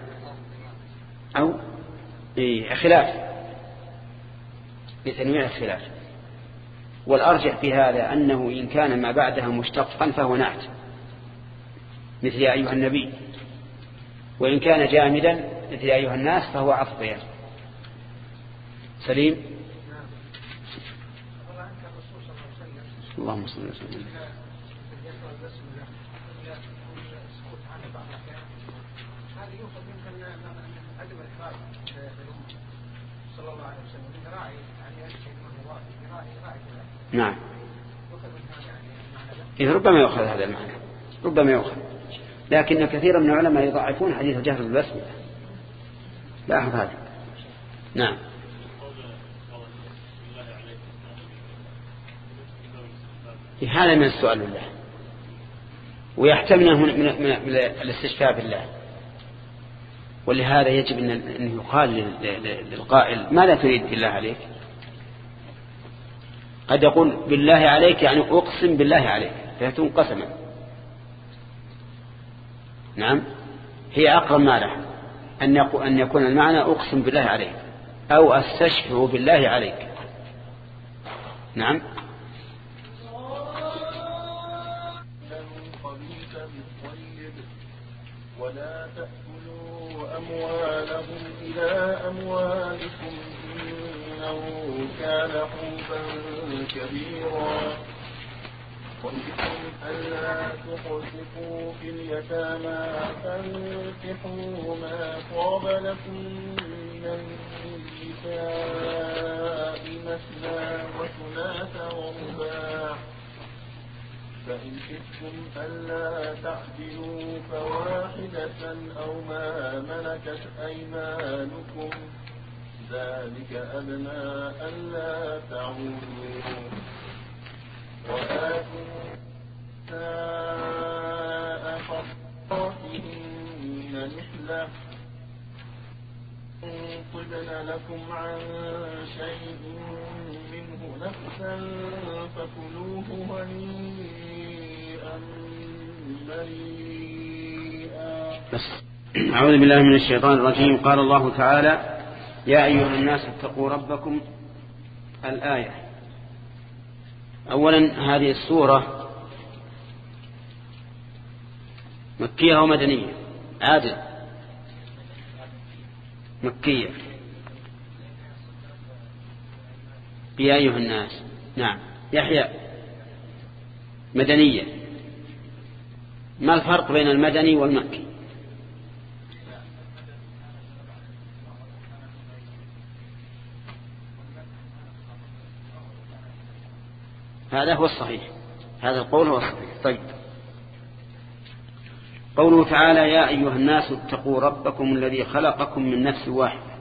أو؟ إيه خلاف. لتنويع الخلاف. والأرجح في هذا أنه إن كان ما بعدها مشتقا فهو نعت. مثل يا أيها النبي. وإن كان جامدا مثل يا أيها الناس فهو عطف بيان. سليم؟ اللهم صل وسلم. نعم. إذا ربما يؤخذ هذا المعنى. ربما يؤخذ. لكن كثيرا من العلماء يضعفون حديث الجهر بالبسملة. لاحظ هذا. نعم. هذا من السؤال لله ويحتمل من, من, الاستشفاء بالله. ولهذا يجب أن يقال للقائل ما لا تريد بالله عليك؟ قد يقول بالله عليك يعني أقسم بالله عليك فيكون قسما. نعم. هي أقرب ما له أن يكون المعنى أقسم بالله عليك أو أستشفع بالله عليك. نعم. ولا تأكلوا أموالهم إلى أموالكم إنه كان حوبا كبيرا. قلتم ألا تقسطوا في اليتامى. فانكحوا ما طاب لكم من النساء مثنى وثلاث ورباع. فإن خفتم ألا تعدلوا فواحدة أو ما ملكت أيمانكم. ذلك أدنى ألا تعودوا. وآتوا النساء حقاتهن نحلة. طبن لكم عن شيء منه نفسا فكلوه هنيئا مريئا أعوذ بالله من الشيطان الرجيم. قال الله تعالى يا أيها الناس اتقوا ربكم الآية. أولا هذه السورة مكية ومدنية عادل. مكية. يا أيها الناس نعم. يحيى. مدنية. ما الفرق بين المدني والمكي؟ هذا هو الصحيح. هذا القول هو الصحيح. طيب. قوله تعالى يا أيها الناس اتقوا ربكم الذي خلقكم من نفس واحدة.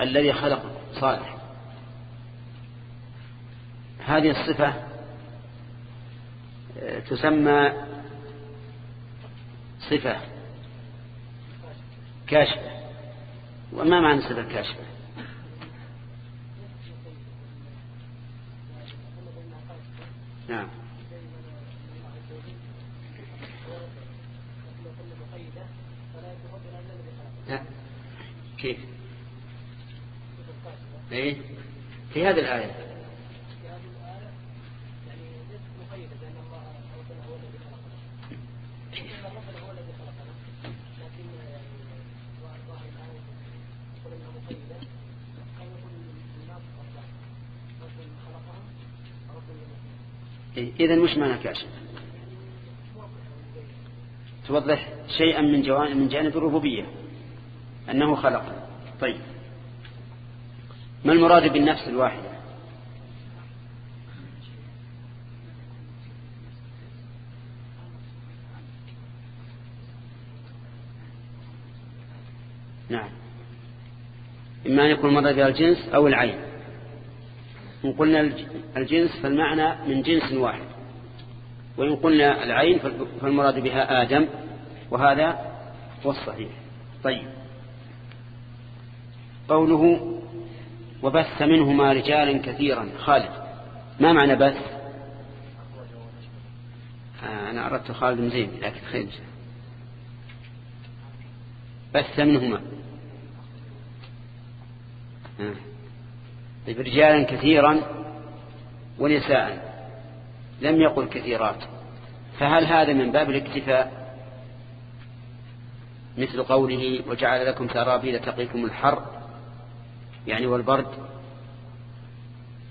الذي خلقكم. صالح. هذه الصفة آه، تسمى صفة كاشفة. وما معنى صفة كاشفة؟ نعم. كيف؟ إيه؟ في هذه الآية. إذا مش معنى كاشف توضح شيئا من جوانب من جانب الربوبية. أنه خلق. طيب. ما المراد بالنفس الواحدة؟ نعم. إما أن يكون مراد بها الجنس أو العين. إن قلنا الجنس فالمعنى من جنس واحد. وإن قلنا العين فالمراد بها آدم وهذا هو الصحيح. طيب. قوله وبث منهما رجالا كثيرا. خالد ما معنى بث؟ آه أنا أردت خالد مزين لكن خير بث منهما. آه. طيب رجالا كثيرا ونساء لم يقل كثيرات. فهل هذا من باب الاكتفاء؟ مثل قوله وجعل لكم سرابيل تقيكم الحر يعني والبرد.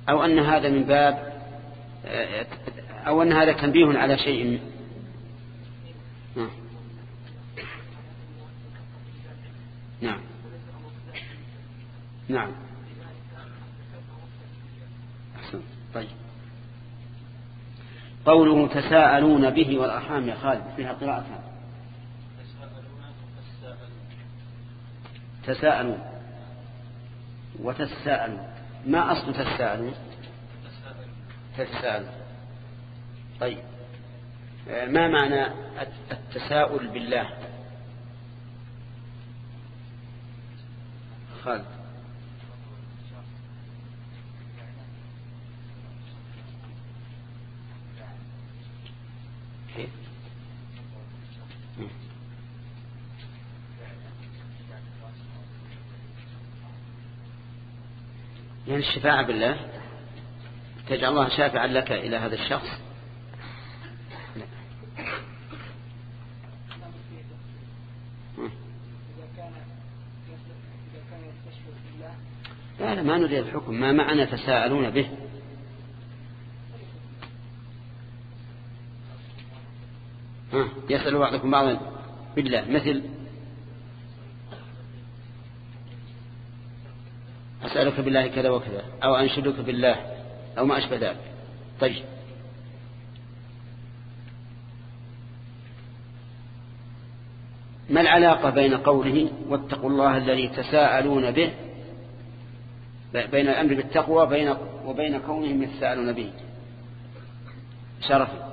أو أن هذا من باب أو أن هذا تنبيه على شيء. نعم. نعم. أحسن طيب. قوله تساءلون به والأرحام يا خالد فيها قراءة تساءلون. وتساءلون. ما أصل تساءلون؟ تساءلون. طيب. ما معنى التساؤل بالله؟ خالد. يعني الشفاعة بالله تجعل الله شافعا لك إلى هذا الشخص. لا لا ما نريد الحكم ما معنى تساءلون به ها يسأل بعضكم بعضا. بالله مثل أسألك بالله كذا وكذا أو أنشدك بالله أو ما أشبه ذلك. طيب. ما العلاقة بين قوله واتقوا الله الذي تساءلون به؟ بين الأمر بالتقوى بين وبين كونهم يتساءلون به. شرفي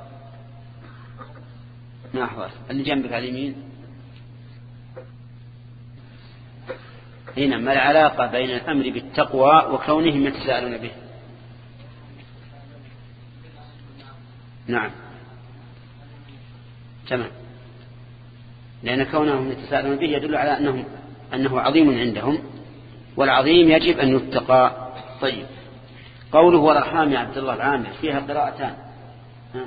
ما أحضر. اللي جنبك على اليمين. هنا ما العلاقة بين الأمر بالتقوى وكونهم يتساءلون به. نعم. تمام. لأن كونهم يتساءلون به يدل على أنهم أنه عظيم عندهم والعظيم يجب أن يتقى. طيب. قوله والأرحام يا عبد الله العامر. فيها قراءتان. ها؟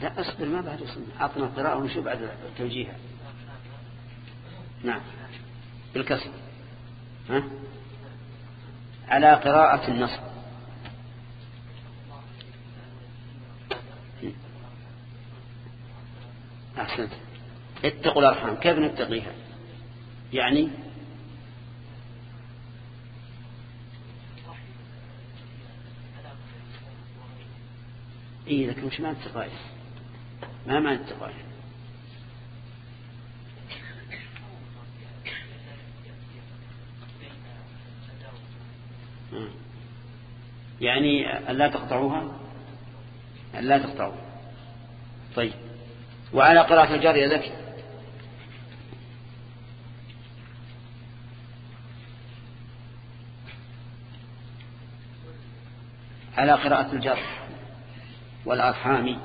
لا أصبر ما بعد اسم أعطنا قراءة ونشوف بعد توجيهها. نعم. بالكسر. ها؟ على قراءة النصب. أحسنت. اتقوا الأرحام. كيف نتقيها؟ يعني إيه لكن مش معنى التقاية ما معنى التقاية آه. يعني لا تقطعوها؟ لا تقطعوها. طيب. وعلى قراءة الجارية ذكي. على قراءة الجر والأرحام.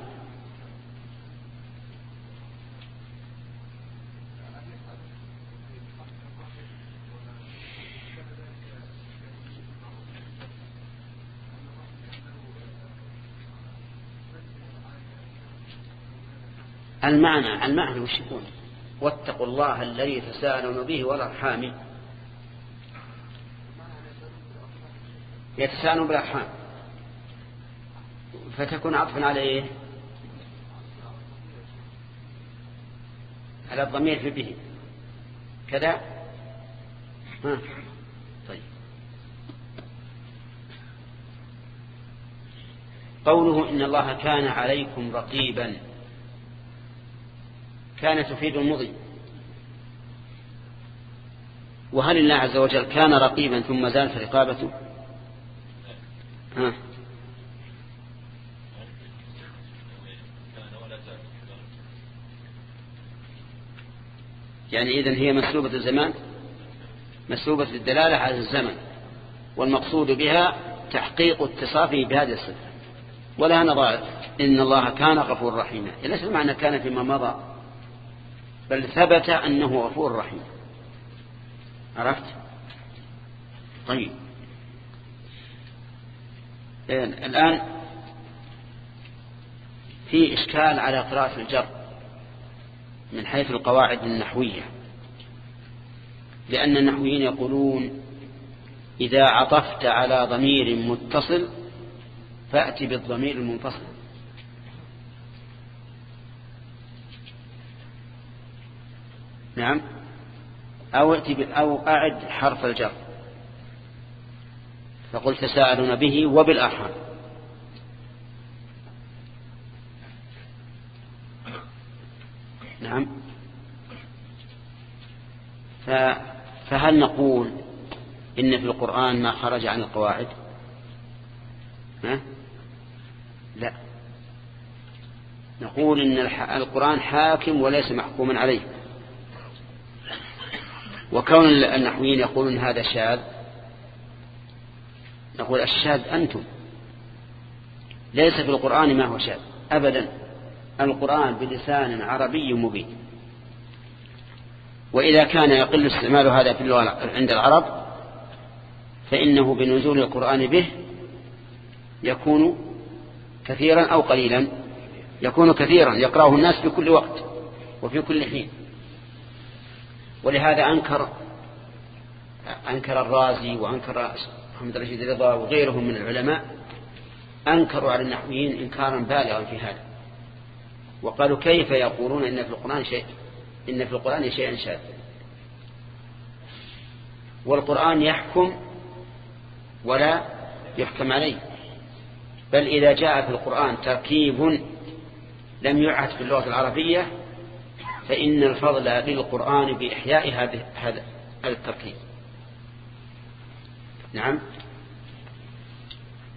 المعنى المعنى وش يكون واتقوا الله الذي تساءلون به والأرحام. يتساءلون بالأرحام. فتكون عطفا على إيه على الضمير في به. كذا؟ ها. طيب. قوله إن الله كان عليكم رقيبا. كان تفيد المضي. وهل الله عز وجل كان رقيبا ثم زالت رقابته؟ ها. يعني إذن هي مسلوبة الزمان مسلوبة الدلالة على الزمن والمقصود بها تحقيق اتصافه بهذه الصفة. ولا نظر إن الله كان غفور رحيما. ليس المعنى كان فيما مضى. بل ثبت أنه غفور رحيم. عرفت؟ طيب. الآن في إشكال على قراءة الجر من حيث القواعد النحوية. لأن النحويين يقولون إذا عطفت على ضمير متصل فأت بالضمير المنفصل. نعم. أو, أو أعد حرف الجر. فقلت تساءلون به وبالأرحام. نعم. فهل نقول إن في القرآن ما خرج عن القواعد؟ ها؟ لا. نقول إن القرآن حاكم وليس محكوما عليه. وكون النحويين يقولون هذا شاذ نقول الشاذ أنتم. ليس في القرآن ما هو شاذ أبدا. القرآن بلسان عربي مبين. وإذا كان يقل استعمال هذا في اللغة عند العرب فإنه بنزول القرآن به يكون كثيرا أو قليلا. يكون كثيرا يقرأه الناس في كل وقت وفي كل حين. ولهذا أنكر أنكر الرازي وأنكر محمد رشيد رضا وغيرهم من العلماء أنكروا على النحويين إنكارا بالغا في هذا. وقالوا كيف يقولون إن في القرآن شيء إن في القرآن شيئا شاذ. والقرآن يحكم ولا يحكم عليه. بل إذا جاء في القرآن تركيب لم يعهد في اللغة العربية فإن الفضل للقرآن بإحياء هذا التركيب. نعم.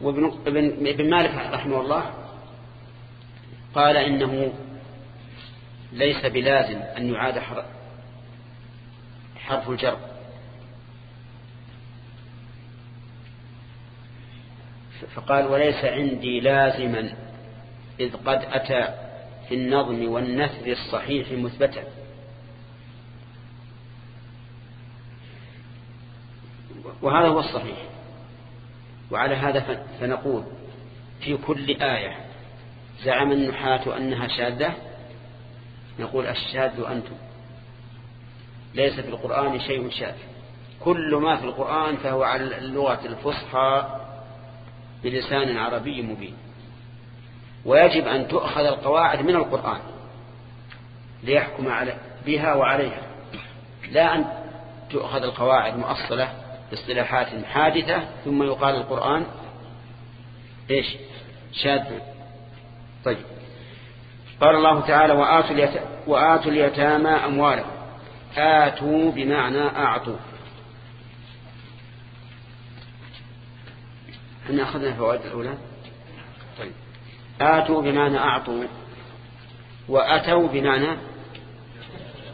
وابن مالك رحمه الله قال إنه ليس بلازم أن يعاد حرف الجر. فقال وليس عندي لازما إذ قد أتى في النظم والنثر الصحيح مثبتا. وهذا هو الصحيح. وعلى هذا فنقول في كل آية زعم النحاة أنها شاذة نقول الشاذ أنتم. ليس في القرآن شيء شاذ. كل ما في القرآن فهو على اللغة الفصحى بلسان عربي مبين. ويجب أن تؤخذ القواعد من القرآن ليحكم على بها وعليها. لا أن تؤخذ القواعد مؤصلة باصطلاحات حادثة ثم يقال القرآن إيش؟ شاذ. طيب. قال الله تعالى وآتوا, وآتوا اليتامى أموالهم آتوا بمعنى أعطوا. إحنا أخذنا الفوائد الأولى؟ آتوا بمعنى أعطوا وأتوا بمعنى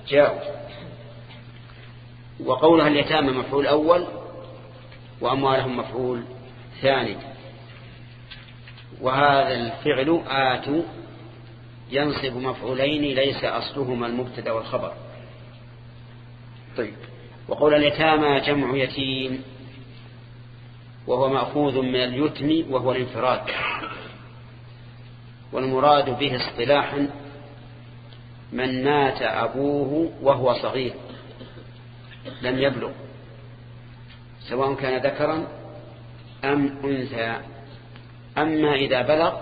جاءوا. وقولها اليتامى مفعول أول وأموالهم مفعول ثاني. وهذا الفعل آتوا ينصب مفعولين ليس أصلهما المبتدأ والخبر. طيب. وقول اليتامى جمع يتيم وهو مأخوذ من اليتم وهو الانفراد. والمراد به اصطلاحا من مات أبوه وهو صغير لم يبلغ سواء كان ذكرا أم أنثى. أما إذا بلغ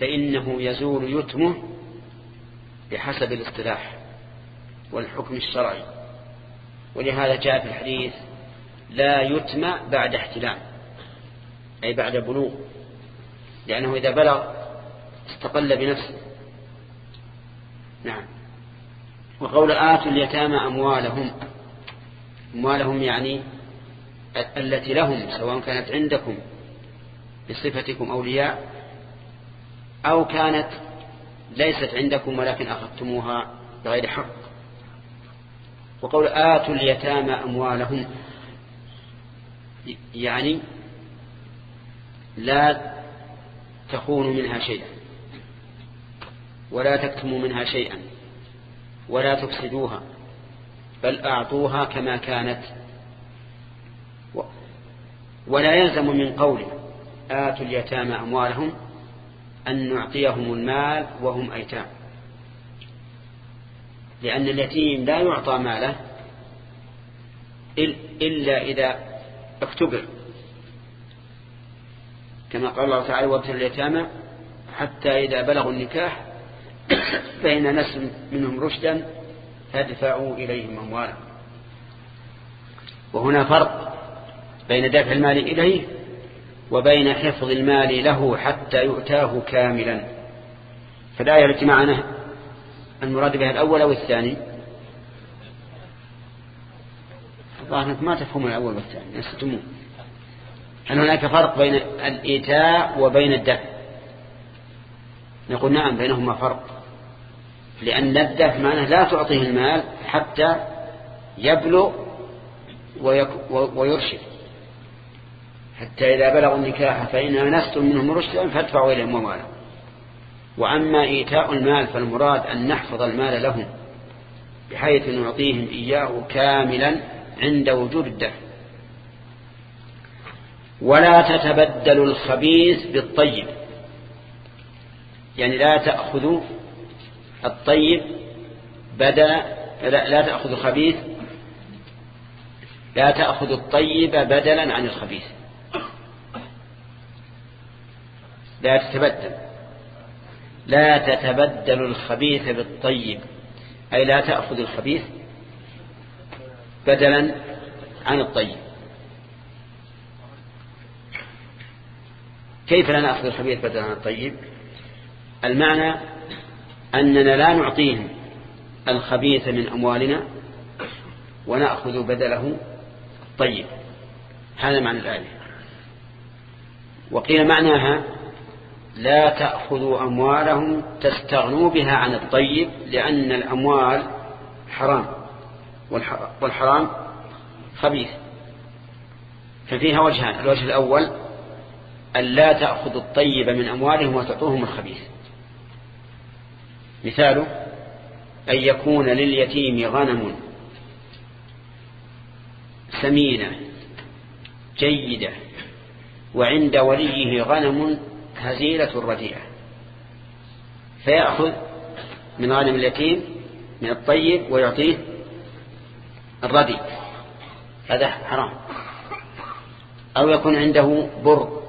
فإنه يزول يتمه بحسب الاصطلاح والحكم الشرعي. ولهذا جاء في الحديث لا يتم بعد احتلام أي بعد بلوغ لأنه إذا بلغ استقل بنفسه. نعم. وقول آتوا اليتامى أموالهم. أموالهم يعني التي لهم سواء كانت عندكم بصفتكم أولياء أو كانت ليست عندكم ولكن أخذتموها بغير حق. وقول آتوا اليتامى أموالهم يعني لا تخونوا منها شيئا. ولا تكتموا منها شيئا ولا تفسدوها بل أعطوها كما كانت. ولا يلزم من قوله آتوا اليتامى أموالهم أن نعطيهم المال وهم أيتام. لأن اليتيم لا يعطى ماله إلا إذا اختبر. كما قال الله تعالى وابتل اليتامى حتى إذا بلغوا النكاح فإن نسل منهم رشدا فادفعوا إليهم أموالهم. وهنا فرق بين دفع المال إليه وبين حفظ المال له حتى يؤتاه كاملا. فالآية التي معنا المراد بها الأول أو الثاني؟ الظاهر ما تفهم الأول والثاني نستمون هل هناك فرق بين الإيتاء وبين الدفع؟ نقول نعم بينهما فرق. لأن الدفع معناه لا تعطيه المال حتى يبلغ ويرشد. حتى إذا بلغوا النكاح فإن نست منهم رشدا فادفعوا إليهم أموالهم وأما إيتاء المال فالمراد أن نحفظ المال لهم بحيث نعطيهم إياه كاملا عند وجود الدفع. ولا تتبدلوا الخبيث بالطيب. يعني لا تأخذوا الطيب بدل لا, لا تأخذوا الخبيث. لا تأخذوا الطيب بدلا عن الخبيث. لا تتبدل. لا تتبدل الخبيث بالطيب. أي لا تأخذ الخبيث بدلا عن الطيب. كيف لا نأخذ الخبيث بدلا عن الطيب؟ المعنى أننا لا نعطيهم الخبيث من أموالنا ونأخذ بدله الطيب. هذا معنى الآية. وقيل معناها لا تأخذوا أموالهم تستغنوا بها عن الطيب لأن الأموال حرام والحرام خبيث. ففيها وجهان الوجه الأول أن لا تأخذوا الطيب من أموالهم وتعطوهم الخبيث. مثاله أن يكون لليتيم غنم سمينة جيدة وعند وليه غنم هزيلة رديئة فيأخذ من غنم اليتيم من الطيب ويعطيه الردي هذا حرام. أو يكون عنده بر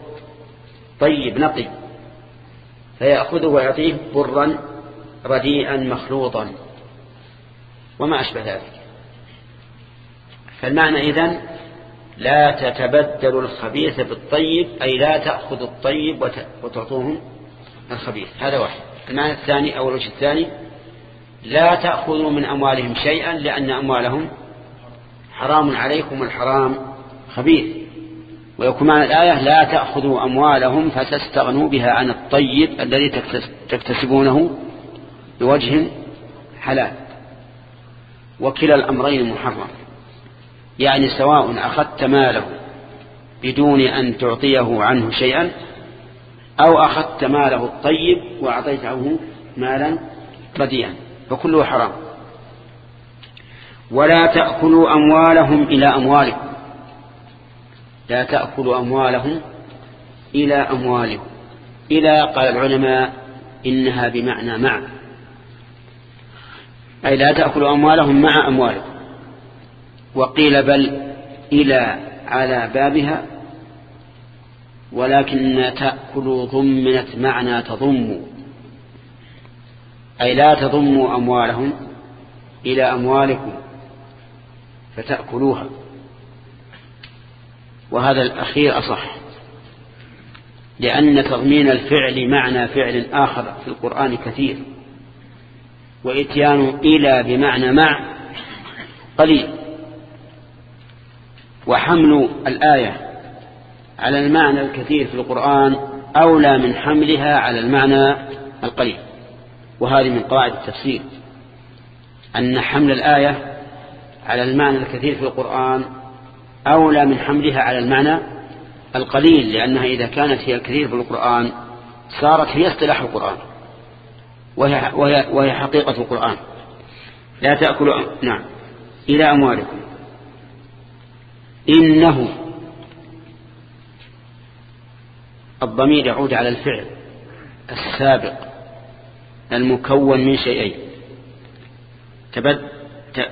طيب نقي فيأخذه ويعطيه برا رديئا مخلوطا. وما أشبه ذلك. فالمعنى إذن لا تتبدل الخبيث بالطيب أي لا تأخذ الطيب وتعطوهم الخبيث. هذا واحد. المعنى الثاني أو الوجه الثاني لا تأخذوا من أموالهم شيئا لأن أموالهم حرام عليكم الحرام خبيث. ويكون معنى الآية لا تأخذوا أموالهم فتستغنوا بها عن الطيب الذي تكتسبونه بوجه حلال. وكلا الأمرين محرم. يعني سواء أخذت ماله بدون أن تعطيه عنه شيئا أو أخذت ماله الطيب وأعطيته مالا رديئا فكله حرام. ولا تأكلوا أموالهم إلى أموالكم. لا تأكلوا أموالهم إلى أموالكم. إلى قال العلماء إنها بمعنى مع أي لا تأكلوا أموالهم مع أموالكم. وقيل بل إلى على بابها ولكن تأكل ضمنت معنى تضم أي لا تضموا أموالهم إلى أموالكم فتأكلوها. وهذا الأخير أصح لأن تضمين الفعل معنى فعل آخر في القرآن كثير. وإتيان إلى بمعنى مع قليل. وحمل الآية على المعنى الكثير في القرآن أولى من حملها على المعنى القليل. وهذه من قواعد التفسير. أن حمل الآية على المعنى الكثير في القرآن أولى من حملها على المعنى القليل لأنها إذا كانت هي الكثير في القرآن صارت هي اصطلاح القرآن. وهي, وهي, وهي حقيقة القرآن. لا تأكلوا نعم. إلى أموالكم. إنه الضمير يعود على الفعل السابق المكون من شيئين.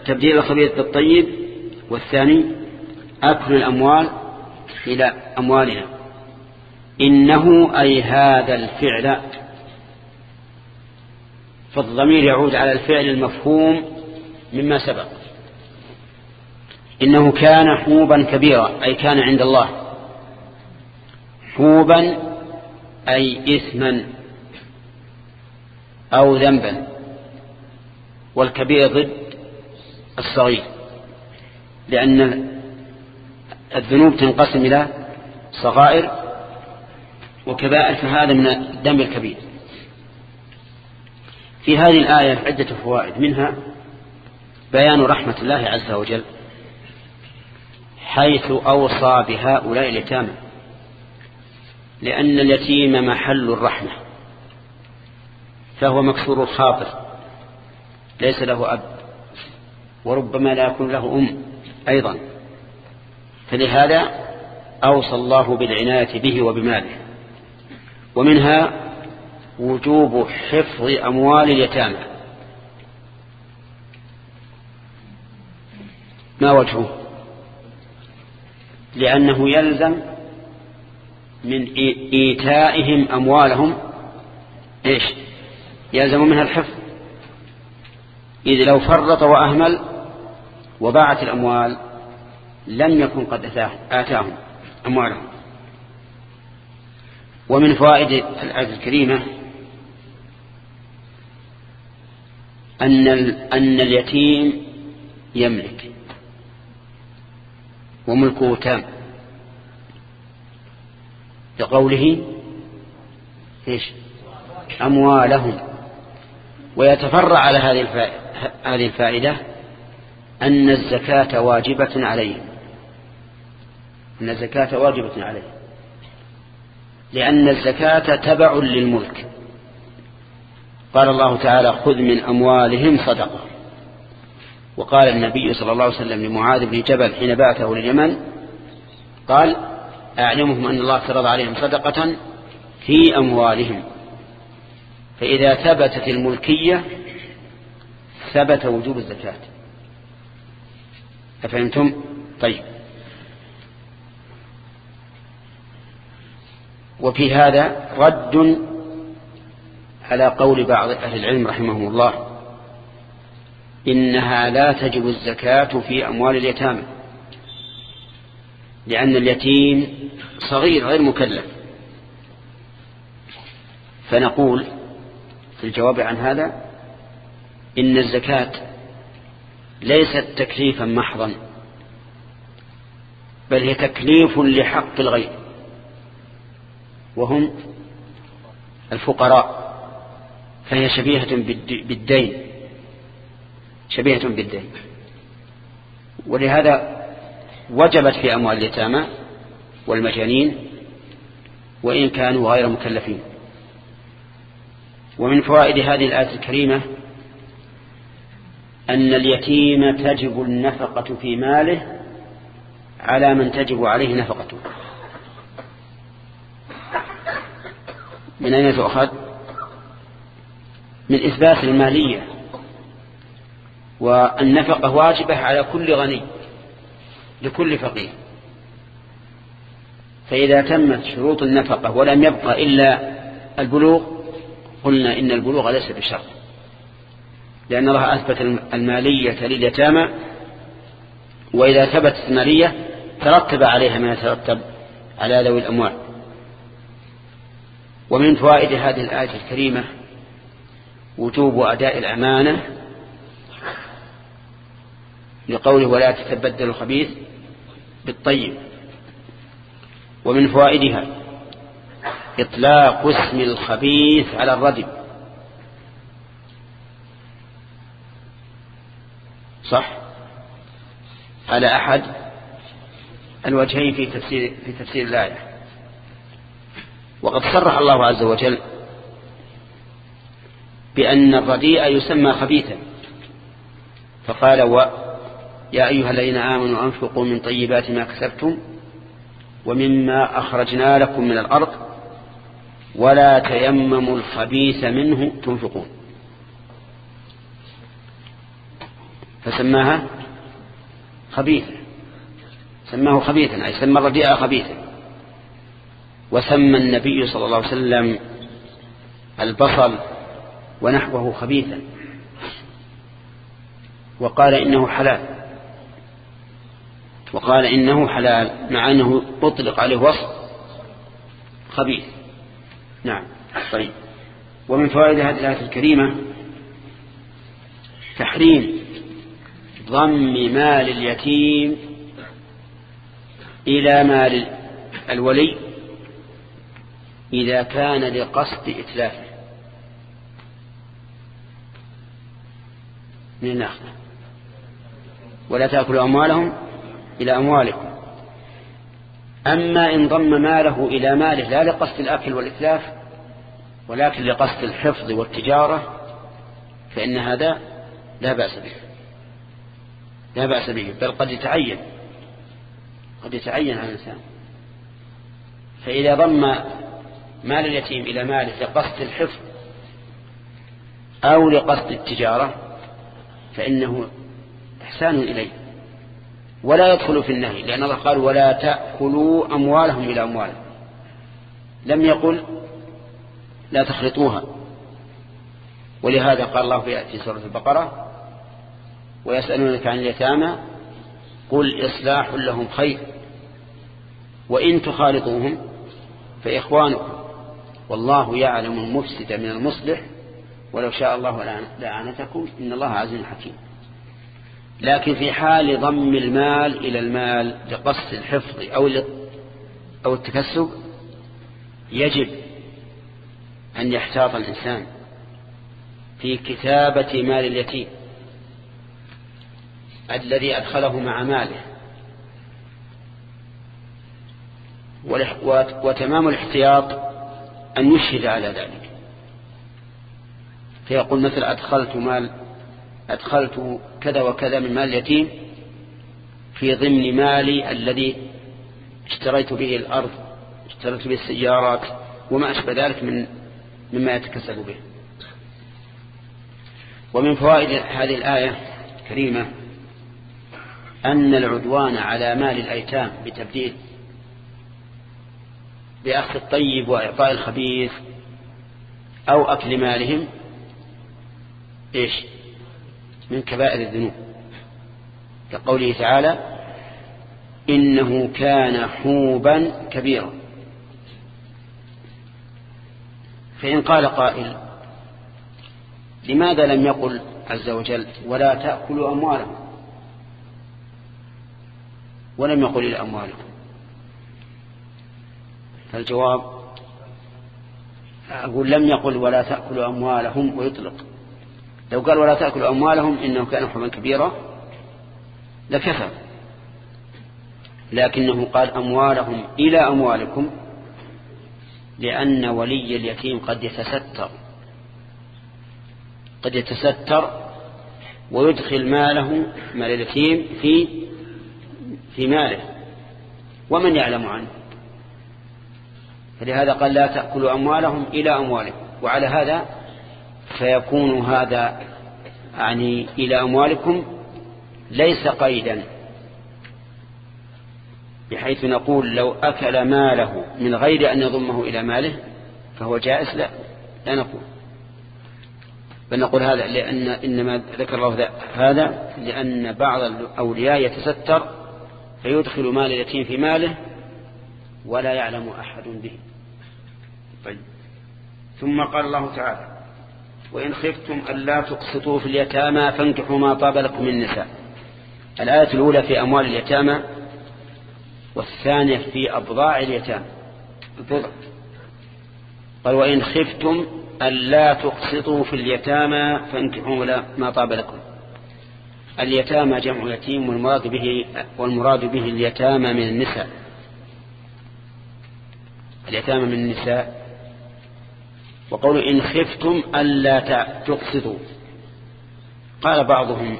تبديل الخبيث بالطيب والثاني أكل الأموال إلى أموالنا إنه أي هذا الفعل فالضمير يعود على الفعل المفهوم مما سبق. إنه كان حوبا كبيرا أي كان عند الله. حوبا أي إثما أو ذنبا. والكبير ضد الصغير. لأن الذنوب تنقسم إلى صغائر وكبائر فهذا من الذنب الكبير. في هذه الآية عدة فوائد. منها بيان رحمة الله عز وجل حيث أوصى بهؤلاء اليتامى لأن اليتيم محل الرحمة فهو مكسور الخاطر ليس له أب وربما لا يكون له أم أيضا. فلهذا أوصى الله بالعناية به وبماله. ومنها وجوب حفظ أموال اليتامى. ما وجهه؟ لأنه يلزم من إيتائهم أموالهم إيش؟ يلزم منها الحفظ. إذ لو فرط وأهمل وباعت الأموال لم يكن قد آتاهم أموالهم. ومن فوائد الآية الكريمة أن أن اليتيم يملك وملكه تام. بقوله إيش؟ أموالهم. ويتفرع على هذه هذه الفائدة أن الزكاة واجبة عليهم. أن الزكاة واجبة عليهم. لأن الزكاة تبع للملك. قال الله تعالى خذ من أموالهم صدقة. وقال النبي صلى الله عليه وسلم لمعاذ بن جبل حين بعثه لليمن قال أعلمهم أن الله فرض عليهم صدقة في أموالهم. فإذا ثبتت الملكية ثبت وجوب الزكاة. أفهمتم؟ طيب. وفي هذا رد على قول بعض أهل العلم رحمهم الله إنها لا تجب الزكاة في أموال اليتامى لأن اليتيم صغير غير مكلف. فنقول في الجواب عن هذا إن الزكاة ليست تكليفا محضا بل هي تكليف لحق الغير وهم الفقراء. فهي شبيهة بالدين. شبيهة بالدين. ولهذا وجبت في أموال اليتامى والمجانين وإن كانوا غير مكلفين. ومن فوائد هذه الآية الكريمة أن اليتيم تجب النفقة في ماله على من تجب عليه نفقته. من أين تؤخذ؟ من إثبات المالية والنفقة واجبة على كل غني لكل فقير. فإذا تمت شروط النفقة ولم يبقى إلا البلوغ قلنا إن البلوغ ليس بشرط لأن الله أثبت المالية لليتامى وإذا ثبتت المالية ترتب عليها ما يترتب على ذوي الأموال. ومن فوائد هذه الآية الكريمة وجوب أداء الأمانة لقوله ولا تتبدل الخبيث بالطيب ومن فوائدها إطلاق اسم الخبيث على الردم صح؟ على أحد الوجهين في تفسير, في تفسير الآية. وقد صرح الله عز وجل بأن الرديء يسمى خبيثا. فقال و يا أيها الذين آمنوا أنفقوا من طيبات ما كسبتم ومما أخرجنا لكم من الأرض ولا تيمموا الخبيث منه تنفقون. فسماها خبيثا سماه خبيثا أي سمى الرديء خبيثا. وسمى النبي صلى الله عليه وسلم البصل ونحوه خبيثا. وقال إنه حلال. وقال إنه حلال مع أنه أطلق عليه وصف خبيث. نعم طيب. ومن فوائد هذه الآية الكريمة تحريم ضم مال اليتيم إلى مال الولي إذا كان لقصد إتلافه. من النخلة ولا تأكلوا أموالهم إلى أموالكم. أما إن ضم ماله إلى ماله لا لقصد الأكل والإتلاف ولكن لقصد الحفظ والتجارة فإن هذا لا بأس به. لا بأس به بل قد يتعين. قد يتعين على الإنسان. فإذا ضم مال اليتيم إلى ماله لقصد الحفظ أو لقصد التجارة فإنه إحسان إليه. ولا يدخل في النهي لأن الله قال ولا تأكلوا أموالهم إلى أموالهم لم يقل لا تخلطوها. ولهذا قال الله في سورة البقرة ويسألونك عن اليتامى قل إصلاح لهم خير وإن تخالطوهم فإخوانكم. والله يعلم المفسد من المصلح ولو شاء الله لعنتكم إن الله عزيز حكيم. لكن في حال ضم المال إلى المال لقصد الحفظ أو أو التكسب يجب أن يحتاط الإنسان في كتابة مال اليتيم الذي أدخله مع ماله. وتمام الاحتياط أن يشهد على ذلك. فيقول مثل أدخلت مال أدخلت كذا وكذا من مال اليتيم في ضمن مالي الذي اشتريت به الأرض اشتريت به السيارات وما أشبه ذلك من مما يتكسب به. ومن فوائد هذه الآية الكريمة أن العدوان على مال الأيتام بتبديل بأخذ الطيب وإعطاء الخبيث أو أكل مالهم إيش؟ من كبائر الذنوب. كقوله تعالى إنه كان حوبا كبيرا. فإن قال قائل لماذا لم يقل عز وجل ولا تأكلوا أموالهم ولم يقل إلى أموالكم. فالجواب أقول لم يقل ولا تأكلوا أموالهم ويطلق. لو قال ولا تأكلوا أموالهم إنه كان حما كبيرا لكفى لكنه قال أموالهم إلى أموالكم لأن ولي اليتيم قد يتستر. قد يتستر ويدخل ماله مال اليتيم في في ماله. ومن يعلم عنه؟ فلهذا قال لا تأكلوا أموالهم إلى أموالكم. وعلى هذا فيكون هذا يعني إلى أموالكم ليس قيدا بحيث نقول لو أكل ماله من غير أن يضمه إلى ماله فهو جائز لا لا نقول. بل نقول هذا لأن إنما ذكر الله هذا لأن بعض الأولياء يتستر فيدخل مال اليتيم في ماله ولا يعلم أحد به. طيب. ثم قال الله تعالى وإن خفتم ألا تقسطوا في اليتامى فانكحوا ما طاب لكم من النساء. الآية الأولى في أموال اليتامى والثانية في أبضاع اليتامى. قال وإن خفتم ألا تقسطوا في اليتامى فانكحوا ما طاب لكم. اليتامى جمع يتيم والمراد به والمراد به اليتامى من النساء. اليتامى من النساء وقول إن خفتم ألا تقسطوا. قال بعضهم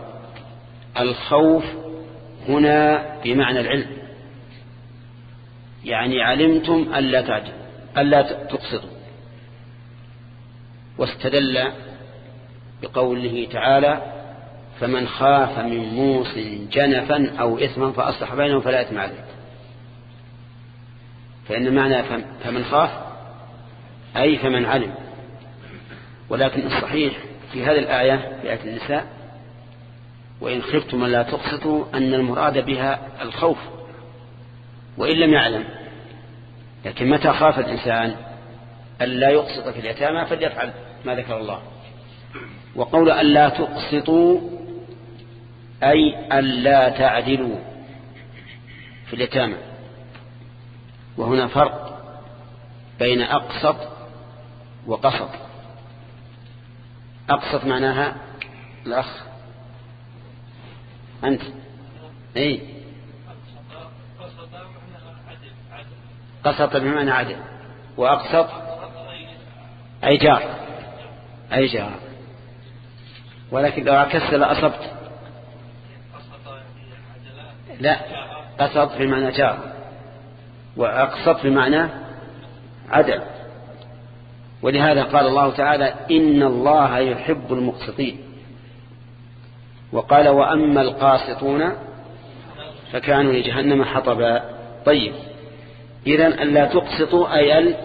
الخوف هنا بمعنى العلم. يعني علمتم ألا ألا تقسطوا. واستدل بقوله تعالى فمن خاف من موص جنفا أو إثما فأصلح بينهم فلا إثم عليه. فإن معنى فمن خاف أي فمن علم. ولكن الصحيح في هذه الآية في آية النساء وإن خفتم لا تقسطوا أن المراد بها الخوف وإن لم يعلم. لكن متى خاف الإنسان؟ أن لا يقسط في اليتامى فليفعل ما ذكر الله. وقول أن لا تقسطوا أي أن لا تعدلوا في اليتامى. وهنا فرق بين أقسط وقسط أقسط معناها الأخ. أنت. أي قسط بمعنى عدل. وأقسط أي جار. أي جار. ولكن لو عكست لأصبت. لا. قسط بمعنى جار. وأقسط بمعنى عدل. ولهذا قال الله تعالى إن الله يحب المقسطين. وقال وأما القاسطون فكانوا لجهنم حطبا. طيب إذا ألا تقسطوا أي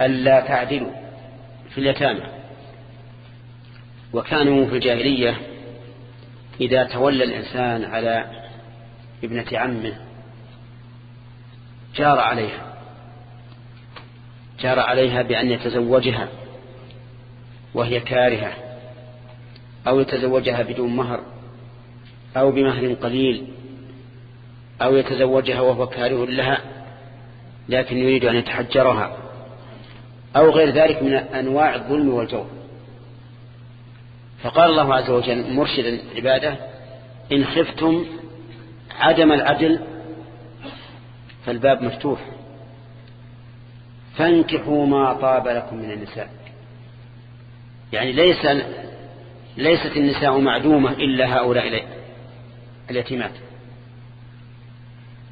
ألا تعدلوا في اليتامى. وكانوا في الجاهلية إذا تولى الإنسان على ابنة عمه جار عليها. جار عليها بأن يتزوجها وهي كارهة أو يتزوجها بدون مهر أو بمهر قليل أو يتزوجها وهو كاره لها لكن يريد أن يتحجرها أو غير ذلك من أنواع الظلم والجور. فقال الله عز وجل مرشدا عباده إن خفتم عدم العدل فالباب مفتوح. فانكحوا ما طاب لكم من النساء. يعني ليس ليست النساء معدومة إلا هؤلاء اليتيمات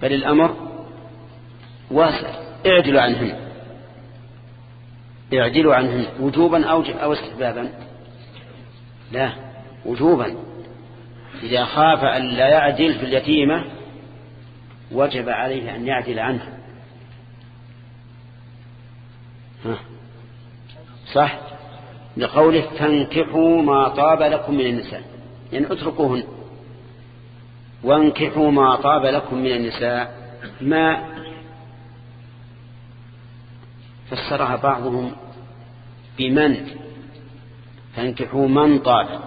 بل الأمر واسع. اعدلوا عنهن. اعدلوا عنهن. وجوبا أو, أو استحبابا. لا وجوبا. إذا خاف أن لا يعدل في اليتيمة وجب عليه أن يعدل عنها صح؟ لقوله فانكحوا ما طاب لكم من النساء. يعني اتركوهن. وانكحوا ما طاب لكم من النساء. ما فسرها بعضهم بمن؟ فانكحوا من طاب.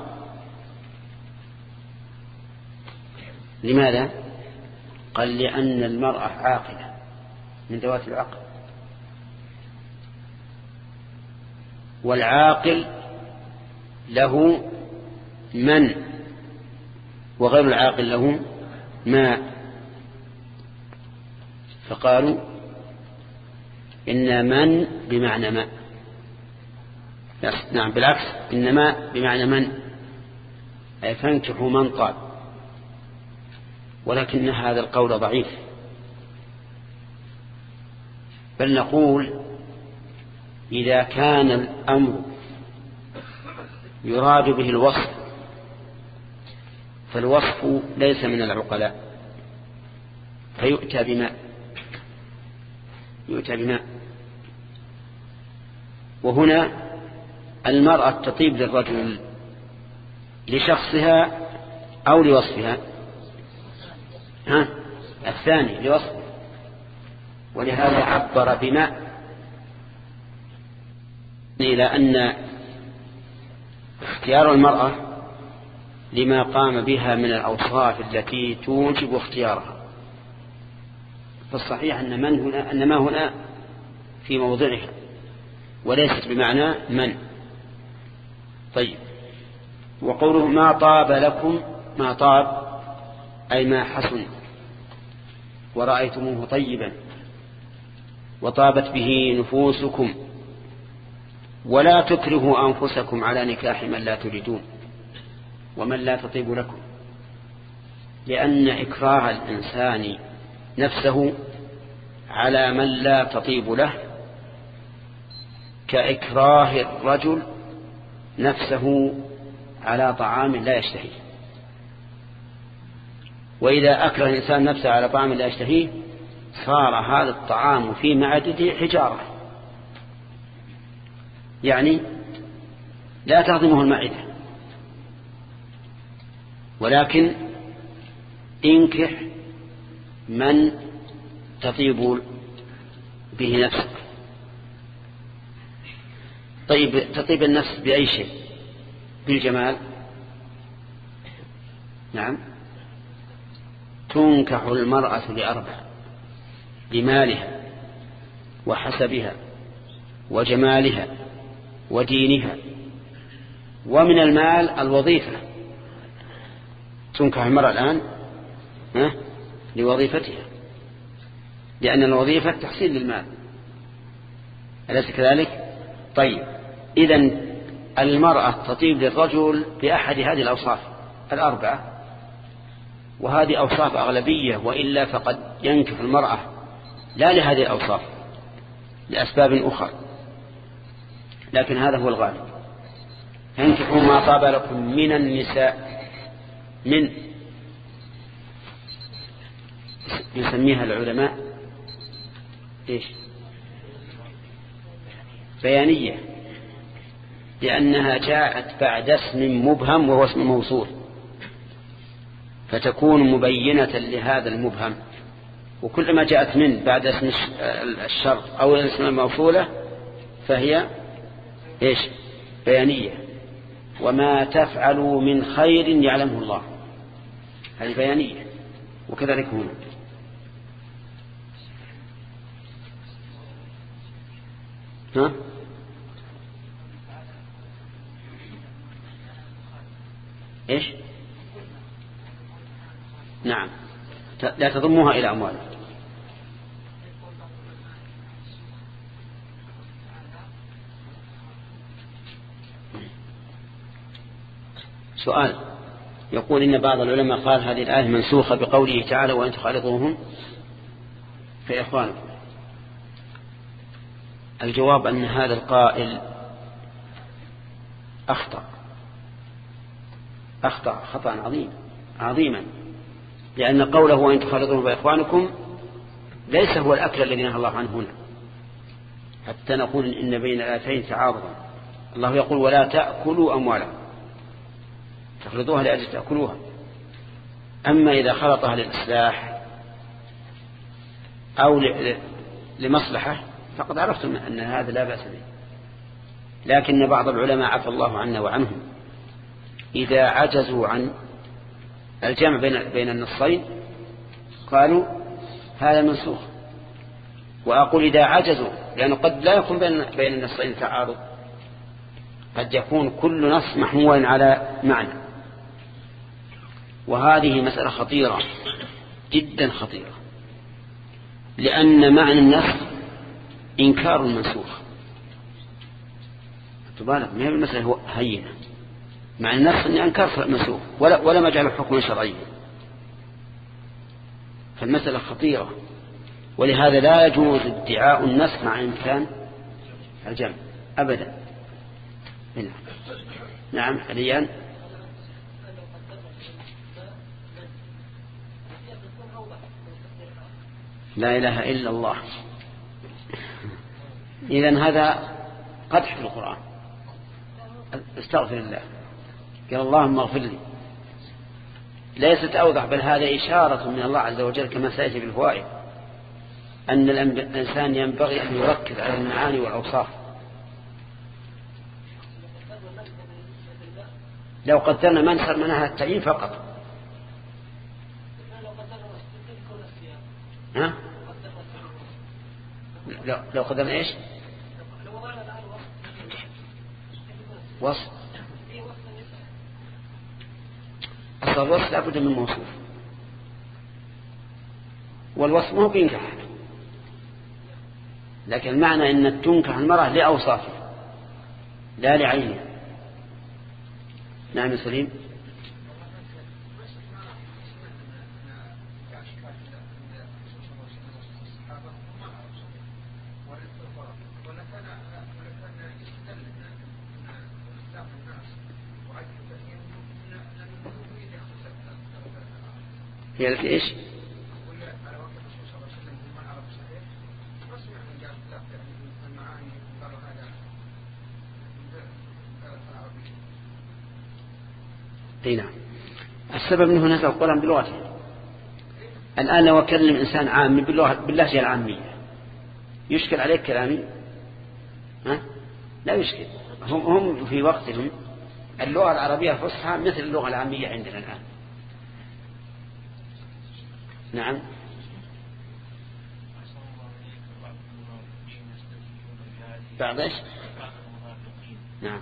لماذا؟ قال لأن المرأة عاقلة من ذوات العقل. والعاقل له من وغير العاقل له ما فقالوا إن من بمعنى ما. نعم بالعكس إنما بمعنى من؟ أي فانكحوا من طال ولكن هذا القول ضعيف. بل نقول إذا كان الأمر يراد به الوصف فالوصف ليس من العقلاء فيؤتى بماء يؤتى بماء وهنا المرأة تطيب للرجل لشخصها أو لوصفها. ها؟ الثاني لوصفه. ولهذا عبر بماء إلى أن اختيار المرأة لما قام بها من الأوصاف التي توجب اختيارها. فالصحيح أن من هنا أن ما هنا في موضعها وليست بمعنى من. طيب. وقوله ما طاب لكم ما طاب أي ما حسن ورأيتموه طيبا وطابت به نفوسكم. ولا تكرهوا أنفسكم على نكاح من لا تريدون ومن لا تطيب لكم. لأن إكراه الإنسان نفسه على من لا تطيب له كإكراه الرجل نفسه على طعام لا يشتهيه. وإذا أكره الإنسان نفسه على طعام لا يشتهيه صار هذا الطعام في معدته حجارة. يعني لا تهضمه المعدة ولكن انكح من تطيب به نفسك. طيب تطيب النفس بأي شيء؟ بالجمال؟ نعم. تنكح المرأة لأربع لمالها وحسبها وجمالها. ودينها. ومن المال الوظيفة. تنكح المرأة الآن لوظيفتها. لأن الوظيفة تحصيل للمال. أليس كذلك؟ طيب. إذا المرأة تطيب للرجل بأحد هذه الأوصاف الأربعة وهذه أوصاف أغلبية وإلا فقد ينكف المرأة لا لهذه الأوصاف لأسباب أخرى. لكن هذا هو الغالب. انكحوا ما طاب لكم من النساء من يسميها العلماء إيش؟ بيانية لأنها جاءت بعد اسم مبهم وهو اسم موصول. فتكون مبينة لهذا المبهم. وكلما جاءت من بعد اسم الشرط أو الاسم الموصولة فهي إيش؟ بيانية. وما تفعلوا من خير يعلمه الله. هذه بيانية. وكذلك هنا. ها؟ إيش؟ نعم. لا تضموها إلى أموالها سؤال. يقول إن بعض العلماء قال هذه الآية منسوخة بقوله تعالى وإن تخالطوهم فإخوانكم الجواب أن هذا القائل أخطأ. أخطأ خطأ عظيم عظيما. لأن قوله وإن تخالطوهم فإخوانكم ليس هو الأكل الذي نهى الله عنه هنا. حتى نقول إن بين الآتين تعارضا. الله يقول ولا تأكلوا أموالهم تخلطوها لأجل تأكلوها. أما إذا خلطها للإصلاح أو لمصلحة فقد عرفتم أن هذا لا بأس به. لكن بعض العلماء عفى الله عنا وعنهم. إذا عجزوا عن الجمع بين بين النصين قالوا هذا منسوخ. وأقول إذا عجزوا لأنه قد لا يكون بين بين النصين تعارض. قد يكون كل نص محمولا على معنى. وهذه مسألة خطيرة جدا خطيرة. لأن معنى النص إنكار المنسوخ. تبالغ ما هي المسألة؟ هينة. مع النص أني أنكر المنسوخ ولا, ولا مجعل حكما شرعيا. فالمسألة خطيرة. ولهذا لا يجوز ادعاء النص مع إمكان الجمع. أبدا. هنا. نعم حاليا. لا إله إلا الله. إذا هذا قدح في القرآن. استغفر الله. قال اللهم اغفر لي. ليست أوضح بل هذا إشارة من الله عز وجل كما سيأتي بالفوائد أن الإنسان ينبغي أن يركز على المعاني والأوصاف. لو قدرنا منصر منها التعيين فقط. ها؟ لو قدرنا إيش؟ وصف. أصل الوصف لابد من موصوف. والوصف مو بينكح لكن المعنى أن تنكح المرأة لأوصافها لا لعينها. نعم سليم. التي إيش؟ أي نعم. السبب إنه نزل القرآن بلغته الآن لو أكلم إنسان عامي باللهجة العامية يشكل عليك كلامي؟ ها؟ لا يشكل. هم, هم في وقتهم اللغة العربية الفصحى مثل اللغة العامية عندنا الآن. نعم. بعض إيش؟ نعم.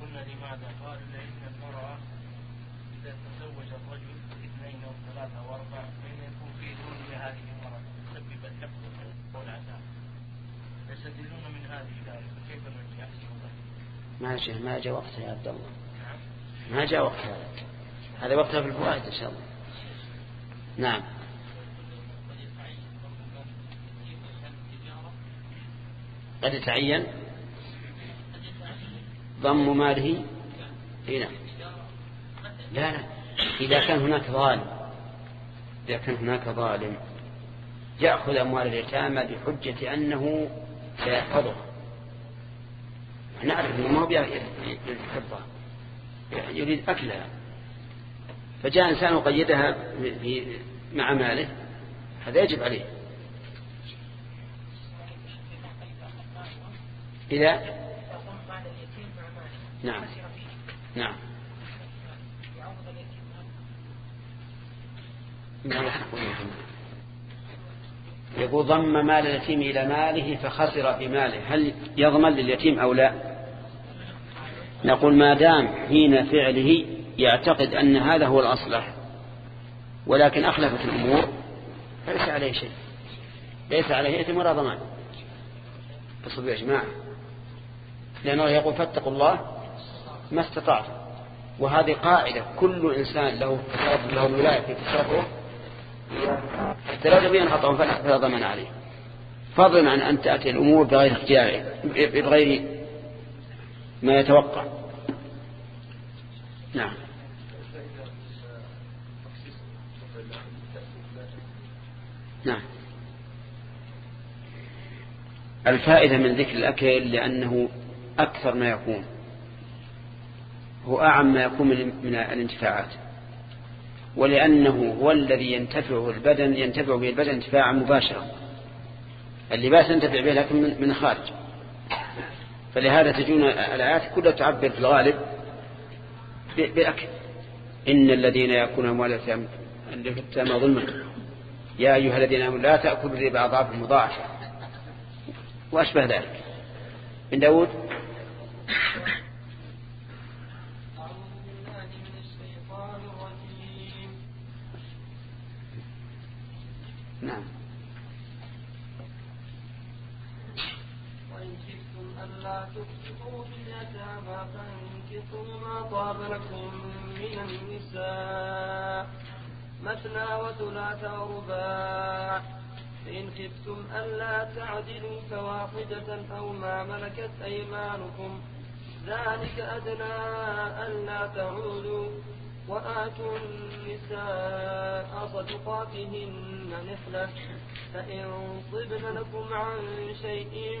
قلنا لماذا؟ قالوا لأن المرأة إذا تزوج الرجل اثنين أو ثلاثة أو أربعة فإن يكون في دون هذه المرأة. تسبب الحفظ والعذاب يستدلون من هذه الآية فكيف نرجع؟ ما ما جاء وقتها يا عبد الله. ما جاء وقت هذا. هذا وقتها في الفوائد إن شاء الله. نعم. قد يتعين ضم ماله. هنا لا لا. إذا كان هناك ظالم إذا كان هناك ظالم يأخذ أموال اليتامى بحجة أنه سيحفظها نعرف أنه ما هو يحفظها يريد أكلها. فجاء إنسان وقيدها مع ماله هذا يجب عليه. إذا نعم. نعم. يقول ضم مال اليتيم إلى ماله فخسر في ماله هل يضمن لليتيم أو لا؟ نقول ما دام حين فعله يعتقد أن هذا هو الأصلح ولكن أخلفت الأمور فليس عليه شيء. ليس عليه إثم ولا ضمان. تصبوا يا جماعة. لأنه يقول فاتقوا الله ما استطعت وهذه قاعدة كل إنسان له له ولاية في تصرفه حتى لا تبين خطأ فلا ضمان عليه. فضلا عن أن تأتي الأمور بغير اختياره بغير ما يتوقع. نعم. نعم. الفائدة من ذكر الأكل لأنه أكثر ما يكون هو أعم ما يكون من الانتفاعات. ولأنه هو الذي ينتفع البدن ينتفع به البدن انتفاعا مباشرا. اللباس ينتفع به لكن من خارج. فلهذا تجون الآيات كلها تعبر في الغالب بالأكل إن الذين يأكلون أموال اليتامى ظلما. يا أيها الذين آمنوا لا تأكلوا الربا أضعاف مضاعفة. وأشبه ذلك. من داود؟ نعم وإن خفتم ألا تقسطوا في اليتامى فانكحوا ما طاب لكم من النساء مثنى وثلاث ورباع فإن خفتم ألا تعدلوا فواحدة أو ما ملكت أيمانكم ذلك أدنى ألا تعودوا وآتوا النساء صدقاتهن نحلة فإن طبن لكم عن شيء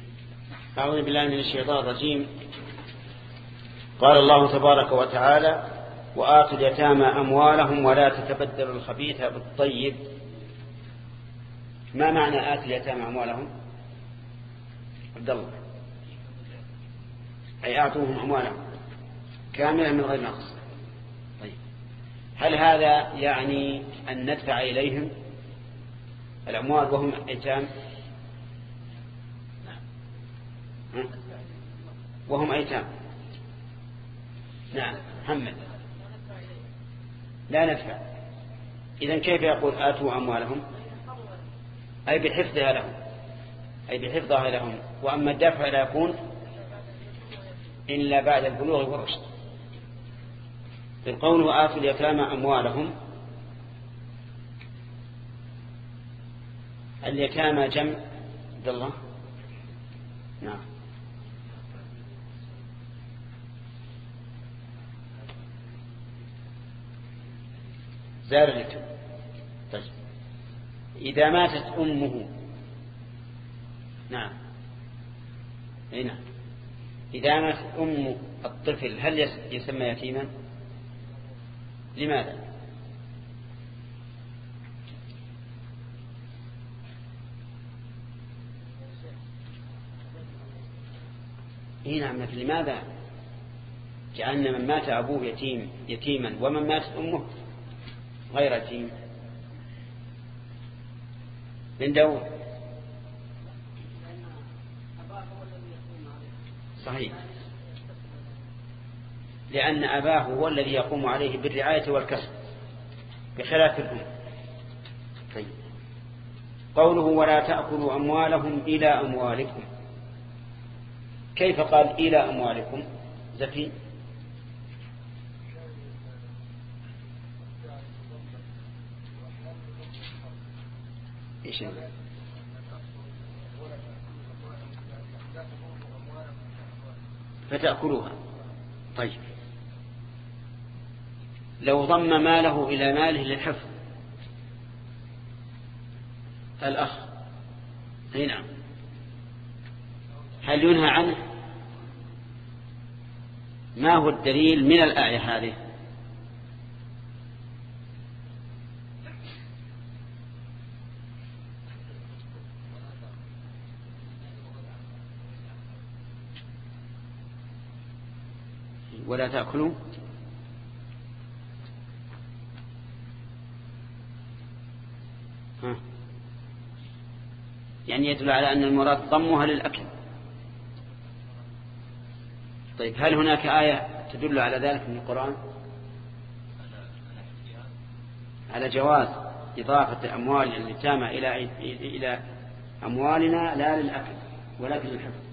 أعوذ بالله من الشيطان الرجيم. قال الله تبارك وتعالى وآتوا اليتامى أموالهم ولا تتبدلوا الخبيث بالطيب. ما معنى آتوا اليتامى أموالهم؟ عبد الله أي أعطوهم أموالهم كاملة من غير نقص. طيب. هل هذا يعني أن ندفع إليهم الأموال وهم أيتام وهم أيتام. نعم محمد. لا ندفع إذا كيف يقول آتوا أموالهم؟ أي بحفظها لهم. أي بحفظها لهم. وأما الدفع لا يكون إلا بعد البلوغ والرشد. في قوله آتوا اليتامى أموالهم اليتامى جمع عبد الله نعم. زارته طيب. إذا ماتت أمه. نعم. أي نعم. إذا ماتت أم الطفل هل يسمى يتيما؟ لماذا؟ أي نعم لكن لماذا؟ جعلنا من مات أبوه يتيم يتيما ومن ماتت أمه غير يتيم من دور صحيح. لأن أباه هو الذي يقوم عليه بالرعاية والكسب. بخلاف الأم. طيب. قوله ولا تأكلوا أموالهم إلى أموالكم. كيف قال إلى أموالكم؟ زكي. فتأكلوها. طيب. لو ضم ماله إلى ماله للحفظ. الأخ. أي نعم. هل ينهى عنه؟ ما هو الدليل من الآية هذه؟ ولا تأكلوا؟ يعني يدل على أن المراد ضمها للأكل. طيب هل هناك آية تدل على ذلك من القرآن؟ على جواز إضافة أموال اليتامى إلى إلى أموالنا لا للأكل ولكن للحفظ.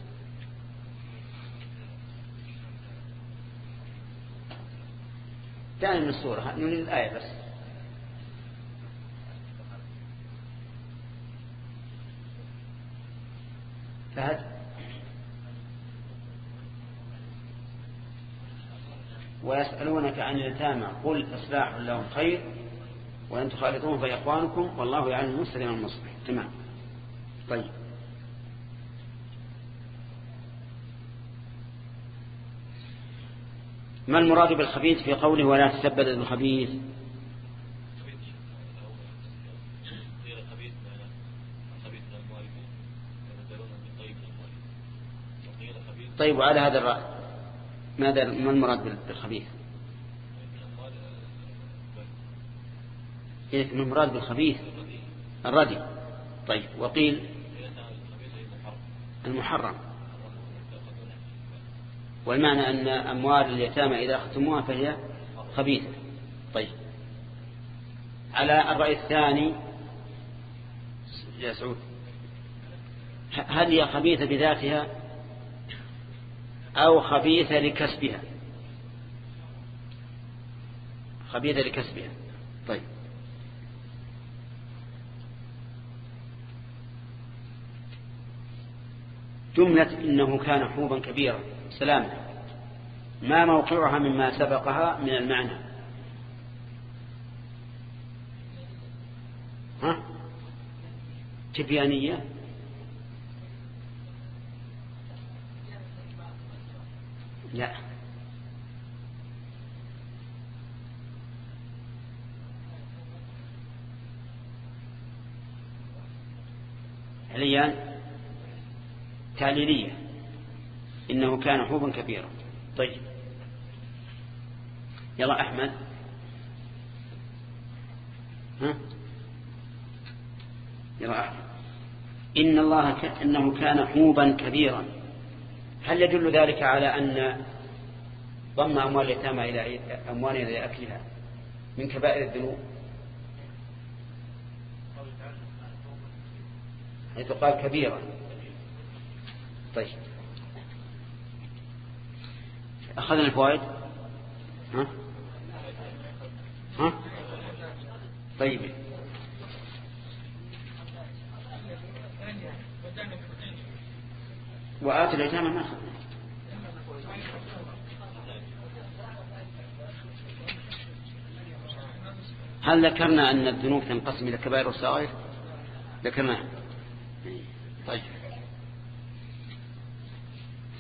دائما من الصورة. نريد الآية بس. فهد. ويسألونك عن اليتامى قل إصلاح لهم خير وأن تخالطوهم فإخوانكم والله يعلم المسلم من المصلح تمام. طيب. ما المراد بالخبيث في قوله ولا تسبد بالخبيث؟ طيب وعلى هذا الرأي ماذا ما المراد بالخبيث؟ إيه ما المراد بالخبيث؟ الردي. طيب وقيل المحرم. والمعنى أن أموال اليتامى إذا أختموها فهي خبيثة. طيب. على الرأي الثاني يا سعود هل هي خبيثة بذاتها أو خبيثة لكسبها؟ خبيثة لكسبها. طيب. جملة إنه كان حوبا كبيرا. سلام ما موقعها مما سبقها من المعنى. ها؟ تبيانية. لا. عليان تعليلية. إنه كان حوبا كبيرا. طيب. يلا أحمد. ها؟ يلا أحمد. إن الله ك... إنه كان حوبا كبيرا. هل يدل ذلك على أن ضم أموال اليتامى إلى أموالنا إلى أكلها من كبائر الذنوب؟ حيث قال كبيرا. طيب. أخذنا الفوائد؟ ها؟ ها؟ طيب. وآت الأيتام ما أخذنا. هل ذكرنا أن الذنوب تنقسم إلى كبائر وصغائر؟ ذكرنا. طيب.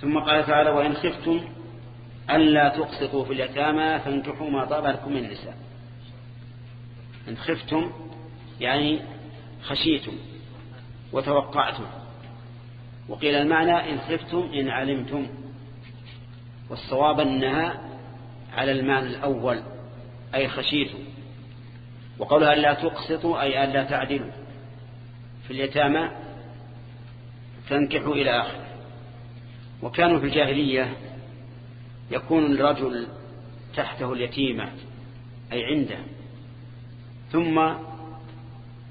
ثم قال تعالى وإن خفتم ألا تقسطوا في اليتامى فانكحوا ما طاب لكم من النساء. إن خفتم يعني خشيتم وتوقعتم. وقيل المعنى إن خفتم إن علمتم. والصواب أنها على المعنى الأول أي خشيتم. وقولها ألا تقسطوا أي ألا تعدلوا. في اليتامى فانكحوا إلى آخر وكانوا في الجاهلية يكون الرجل تحته اليتيمة أي عنده. ثم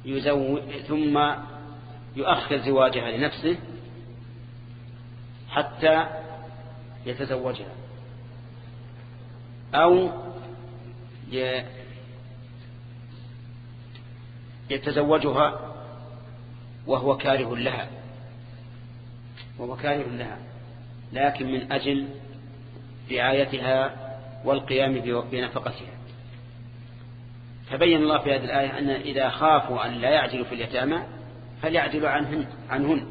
يزوج ثم يؤخر زواجها لنفسه حتى يتزوجها. أو يتزوجها وهو كاره لها. وهو كاره لها. لكن من أجل رعايتها والقيام بنفقتها. فبين الله في هذه الآية أن إذا خافوا أن لا يعجلوا في اليتامى فليعجلوا عنهن, عنهن.